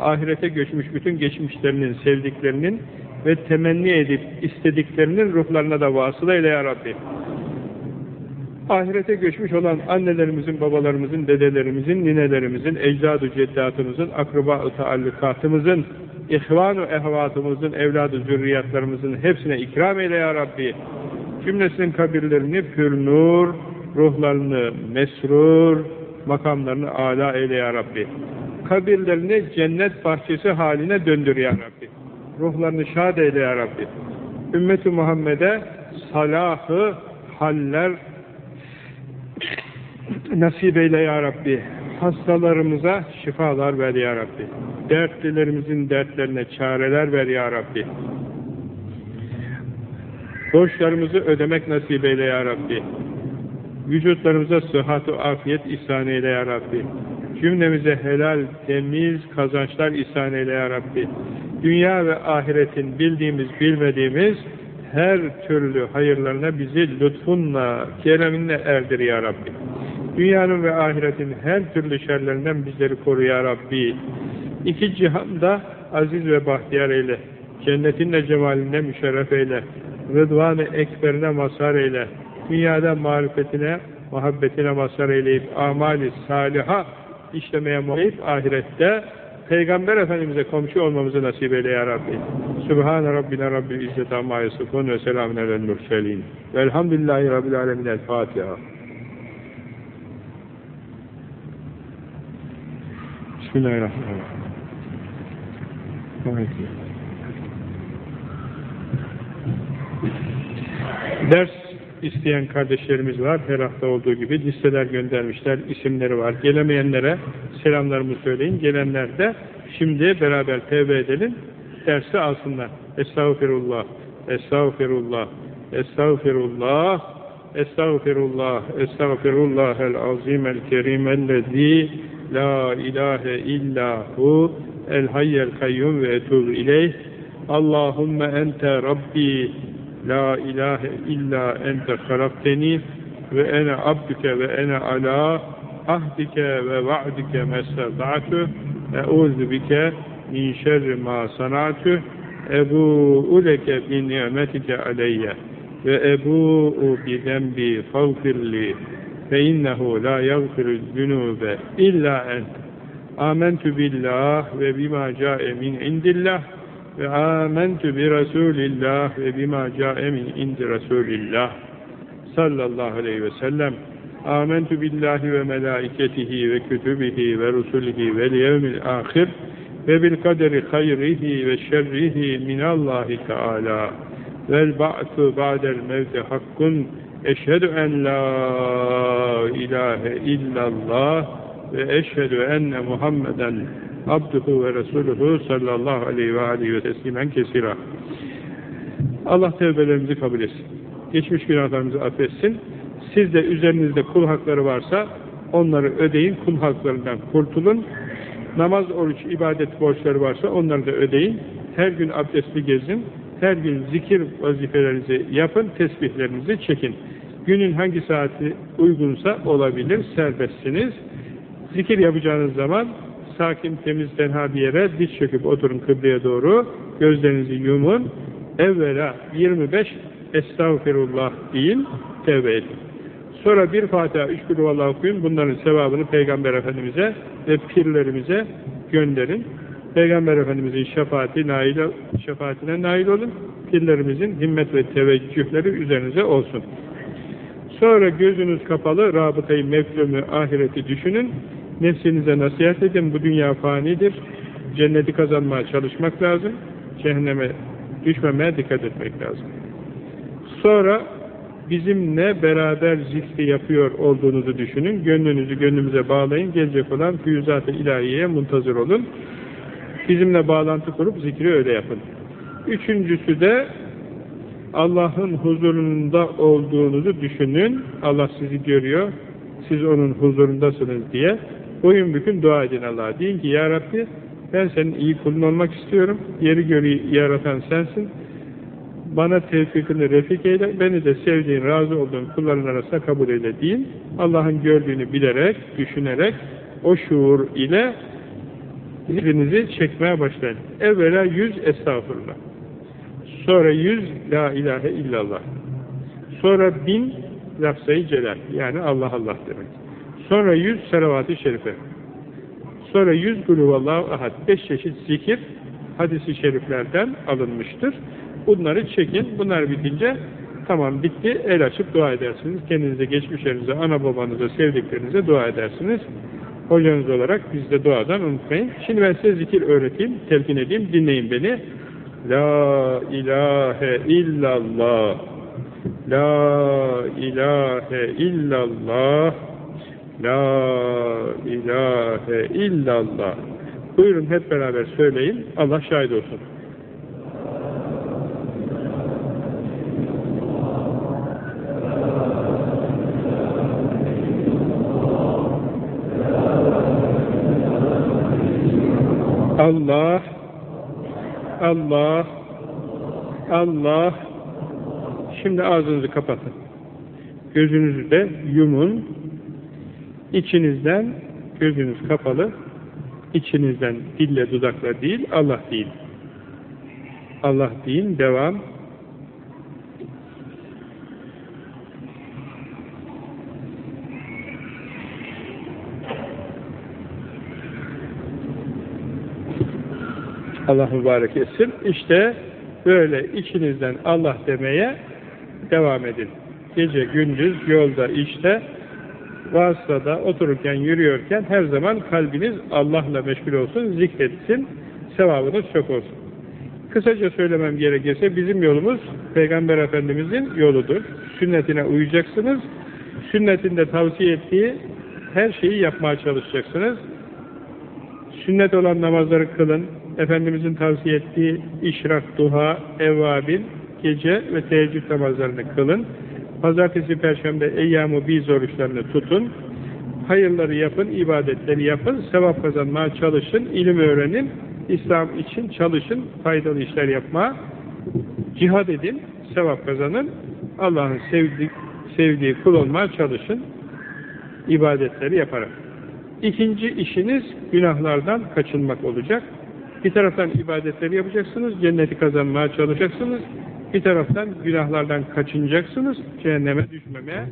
ahirete göçmüş bütün geçmişlerinin, sevdiklerinin ve temenni edip istediklerinin ruhlarına da vasıl eyle ya Rabbi. Ahirete göçmüş olan annelerimizin, babalarımızın, dedelerimizin, ninelerimizin, ecdad-ı ceddatımızın, akraba-ı taallukatımızın, ihvan-ı ehvatımızın, evladı zürriyatlarımızın hepsine ikram eyle ya Rabbi. Cümlesinin kabirlerini pür nur, ruhlarını mesrur, makamlarını âlâ eyle ya Rabbi. Kabirlerini cennet bahçesi haline döndür ya Rabbi. Ruhlarını şad eyle ya Rabbi. Ümmet-i Muhammed'e salahı haller nasip eyle ya Rabbi. Hastalarımıza şifalar ver ya Rabbi. Dertlilerimizin dertlerine çareler ver ya Rabbi. Borçlarımızı ödemek nasip eyle ya Rabbi. Vücutlarımıza sıhhat-ı afiyet ihsan eyle ya Rabbi. Cümlemize helal, temiz kazançlar ihsan eyle ya Rabbi. Dünya ve ahiretin bildiğimiz, bilmediğimiz her türlü hayırlarına bizi lütfunla, kereminle erdir ya Rabbi. Dünyanın ve ahiretin her türlü şerlerinden bizleri koru ya Rabbi. İki cihanda aziz ve bahtiyar eyle. Cennetinle cemaline müşerref eyle. Rıdvan-ı ekberine mazhar eyle. Dünyada marifetine, muhabbetine mazhar eyleyip amali saliha işlemeye muhabbet ahirette Peygamber Efendimiz'e komşu olmamızı nasip eyle ya Rabbi. Sübhane Rabbine Rabbil İzzet Amma Yusufun ve selamun alel mürselin. Velhamdülillahi Rabbil Alemin. El Fatiha. Bismillahirrahmanirrahim. Ders isteyen kardeşlerimiz var. Her hafta olduğu gibi listeler göndermişler. isimleri var. Gelemeyenlere selamlarımı söyleyin. Gelenler de şimdi beraber tevbe edelim. Dersi alsınlar. Estağfirullah. Estağfirullah. Estağfirullah. Estağfirullah. Estağfirullah el azim el kerim ellezî la ilahe illahu el hayyel kayyum ve etûbü ileyh. Allahümme ente Rabbi La ilahe illa ente halakteni ve ene abdüke ve ene ala ahdike ve va'dike mestata'tu eûzü bike min şerri ma sana'tu ebu'u leke bi ni'metike aleyye ve ebu'u bi zembi fagfirli fe innehu la yagfiru zünube illa ent amentü billah ve bima ca'e min indillah ve amentu bi Resulillah ve bima ca'e min indi Resulillah sallallahu aleyhi ve sellem. Amentu billahi ve melaiketihi ve kütübihi ve rusulihi ve yevmil ahir ve bil kaderi hayrihi ve şerrihi minallahi teala vel ba'tu ba'del mevti hakkun. Eşhedü en la ilahe illallah ve eşhedü enne Muhammeden abduhu ve resuluhu sallallahu aleyhi ve aleyhi ve teslimen kesira. Allah tevbelerimizi kabul etsin. Geçmiş günahlarımızı affetsin. Siz de üzerinizde kul hakları varsa onları ödeyin, kul haklarından kurtulun. Namaz, oruç, ibadet borçları varsa onları da ödeyin. Her gün abdestli gezin. Her gün zikir vazifelerinizi yapın, tesbihlerinizi çekin. Günün hangi saati uygunsa olabilir, serbestsiniz. Zikir yapacağınız zaman sakin, temiz, tenha bir yere diz çöküp oturun kıbleye doğru. Gözlerinizi yumun. Evvela 25 Estağfirullah deyin, tevbe edin. Sonra bir Fatiha, üç Gülüvallah okuyun. Bunların sevabını Peygamber Efendimiz'e ve pirlerimize gönderin. Peygamber Efendimiz'in şefaati, nail, şefaatine nail olun. Pirlerimizin himmet ve teveccühleri üzerinize olsun. Sonra gözünüz kapalı, rabıtayı, mevlümü, ahireti düşünün. Nefsinize nasihat edin. Bu dünya fanidir. Cenneti kazanmaya çalışmak lazım. Cehenneme düşmemeye dikkat etmek lazım. Sonra bizimle beraber zikri yapıyor olduğunuzu düşünün. Gönlünüzü gönlümüze bağlayın. Gelecek olan füyüzat-ı ilahiyeye muntazır olun. Bizimle bağlantı kurup zikri öyle yapın. Üçüncüsü de Allah'ın huzurunda olduğunuzu düşünün. Allah sizi görüyor. Siz onun huzurundasınız diye. Boyun bükün dua edin Allah'a. Deyin ki Ya Rabbi ben senin iyi kulun olmak istiyorum. Yeri göğü yaratan sensin. Bana tevfikini refik eyle. Beni de sevdiğin, razı olduğun kulların arasında kabul eyle deyin. Allah'ın gördüğünü bilerek, düşünerek o şuur ile zikrinizi çekmeye başlayın. Evvela yüz estağfurullah. Sonra yüz la ilahe illallah. Sonra bin lafzayı celal. Yani Allah Allah demek. Sonra yüz salavat-ı şerife. Sonra yüz guluvallahu ahad. Beş çeşit zikir hadisi şeriflerden alınmıştır. Bunları çekin. Bunlar bitince tamam bitti. El açıp dua edersiniz. Kendinize, geçmişlerinize, ana babanıza, sevdiklerinize dua edersiniz. Hocanız olarak biz de duadan unutmayın. Şimdi ben size zikir öğreteyim, telkin edeyim. Dinleyin beni. La ilahe illallah La ilahe illallah La ilahe illallah Buyurun hep beraber söyleyin. Allah şahit olsun. Allah Allah Allah Şimdi ağzınızı kapatın. Gözünüzü de yumun. İçinizden gözünüz kapalı. İçinizden dille dudakla değil Allah değil. Allah değil. Devam. Allah mübarek etsin. İşte böyle içinizden Allah demeye devam edin. Gece, gündüz, yolda, işte, vasıtada, otururken, yürüyorken her zaman kalbiniz Allah'la meşgul olsun, zikretsin, sevabınız çok olsun. Kısaca söylemem gerekirse bizim yolumuz Peygamber Efendimizin yoludur. Sünnetine uyacaksınız. Sünnetinde tavsiye ettiği her şeyi yapmaya çalışacaksınız. Sünnet olan namazları kılın, Efendimizin tavsiye ettiği işrak, duha, evvabin, gece ve teheccüd namazlarını kılın. Pazartesi, perşembe, eyyam-ı biz oruçlarını tutun. Hayırları yapın, ibadetleri yapın, sevap kazanmaya çalışın, ilim öğrenin, İslam için çalışın, faydalı işler yapma, cihad edin, sevap kazanın, Allah'ın sevdiği, sevdiği kul olmaya çalışın, ibadetleri yaparak. İkinci işiniz günahlardan kaçınmak olacak. Bir taraftan ibadetleri yapacaksınız, cenneti kazanmaya çalışacaksınız. Bir taraftan günahlardan kaçınacaksınız, cehenneme düşmemeye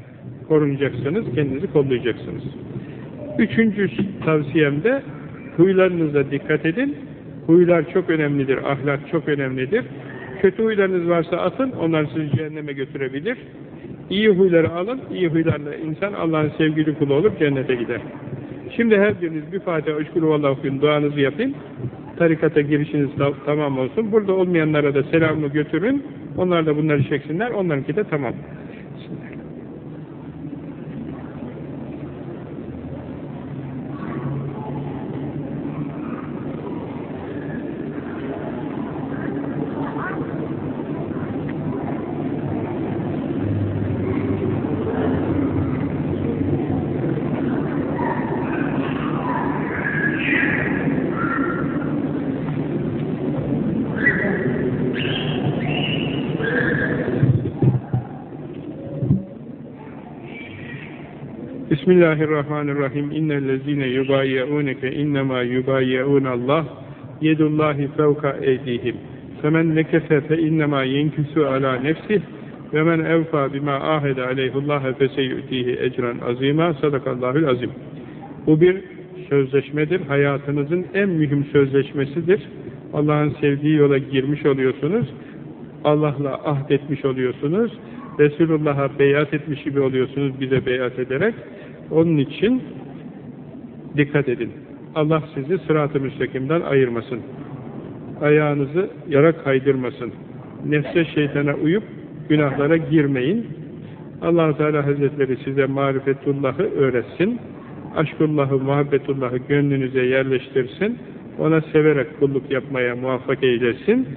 korunacaksınız, kendinizi kollayacaksınız. Üçüncü tavsiyemde huylarınıza dikkat edin. Huylar çok önemlidir, ahlak çok önemlidir. Kötü huylarınız varsa atın, onlar sizi cehenneme götürebilir. İyi huyları alın, iyi huylarla insan Allah'ın sevgili kulu olur, cennete gider. Şimdi her biriniz bir Fatiha, üç vallahu okuyun, duanızı yapın tarikata girişiniz tamam olsun. Burada olmayanlara da selamını götürün. Onlar da bunları çeksinler. Onlarınki de tamam. Bismillahirrahmanirrahim. İnnellezîne yubayyi'ûneke innemâ yubayyi'ûnallah yedullâhi fevka eydihim. Femen nekese fe innemâ yenküsü alâ nefsih ve men evfâ bimâ âhede aleyhullâhe feseyyü'tîhi ecran azîmâ sadakallâhul azim. Bu bir sözleşmedir. Hayatınızın en mühim sözleşmesidir. Allah'ın sevdiği yola girmiş oluyorsunuz. Allah'la ahdetmiş oluyorsunuz. Resulullah'a beyat etmiş gibi oluyorsunuz bize beyat ederek. Onun için dikkat edin. Allah sizi sırat-ı müstakimden ayırmasın. Ayağınızı yara kaydırmasın. Nefse şeytana uyup günahlara girmeyin. allah Teala Hazretleri size marifetullahı öğretsin. Aşkullahı, muhabbetullahı gönlünüze yerleştirsin. Ona severek kulluk yapmaya muvaffak eylesin.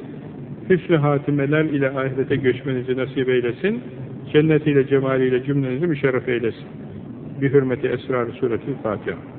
Hüsnü hatimeler ile ahirete göçmenizi nasip eylesin. Cennetiyle, cemaliyle cümlenizi müşerref eylesin. Bir hürmeti esrar-ı sureti Fatiha.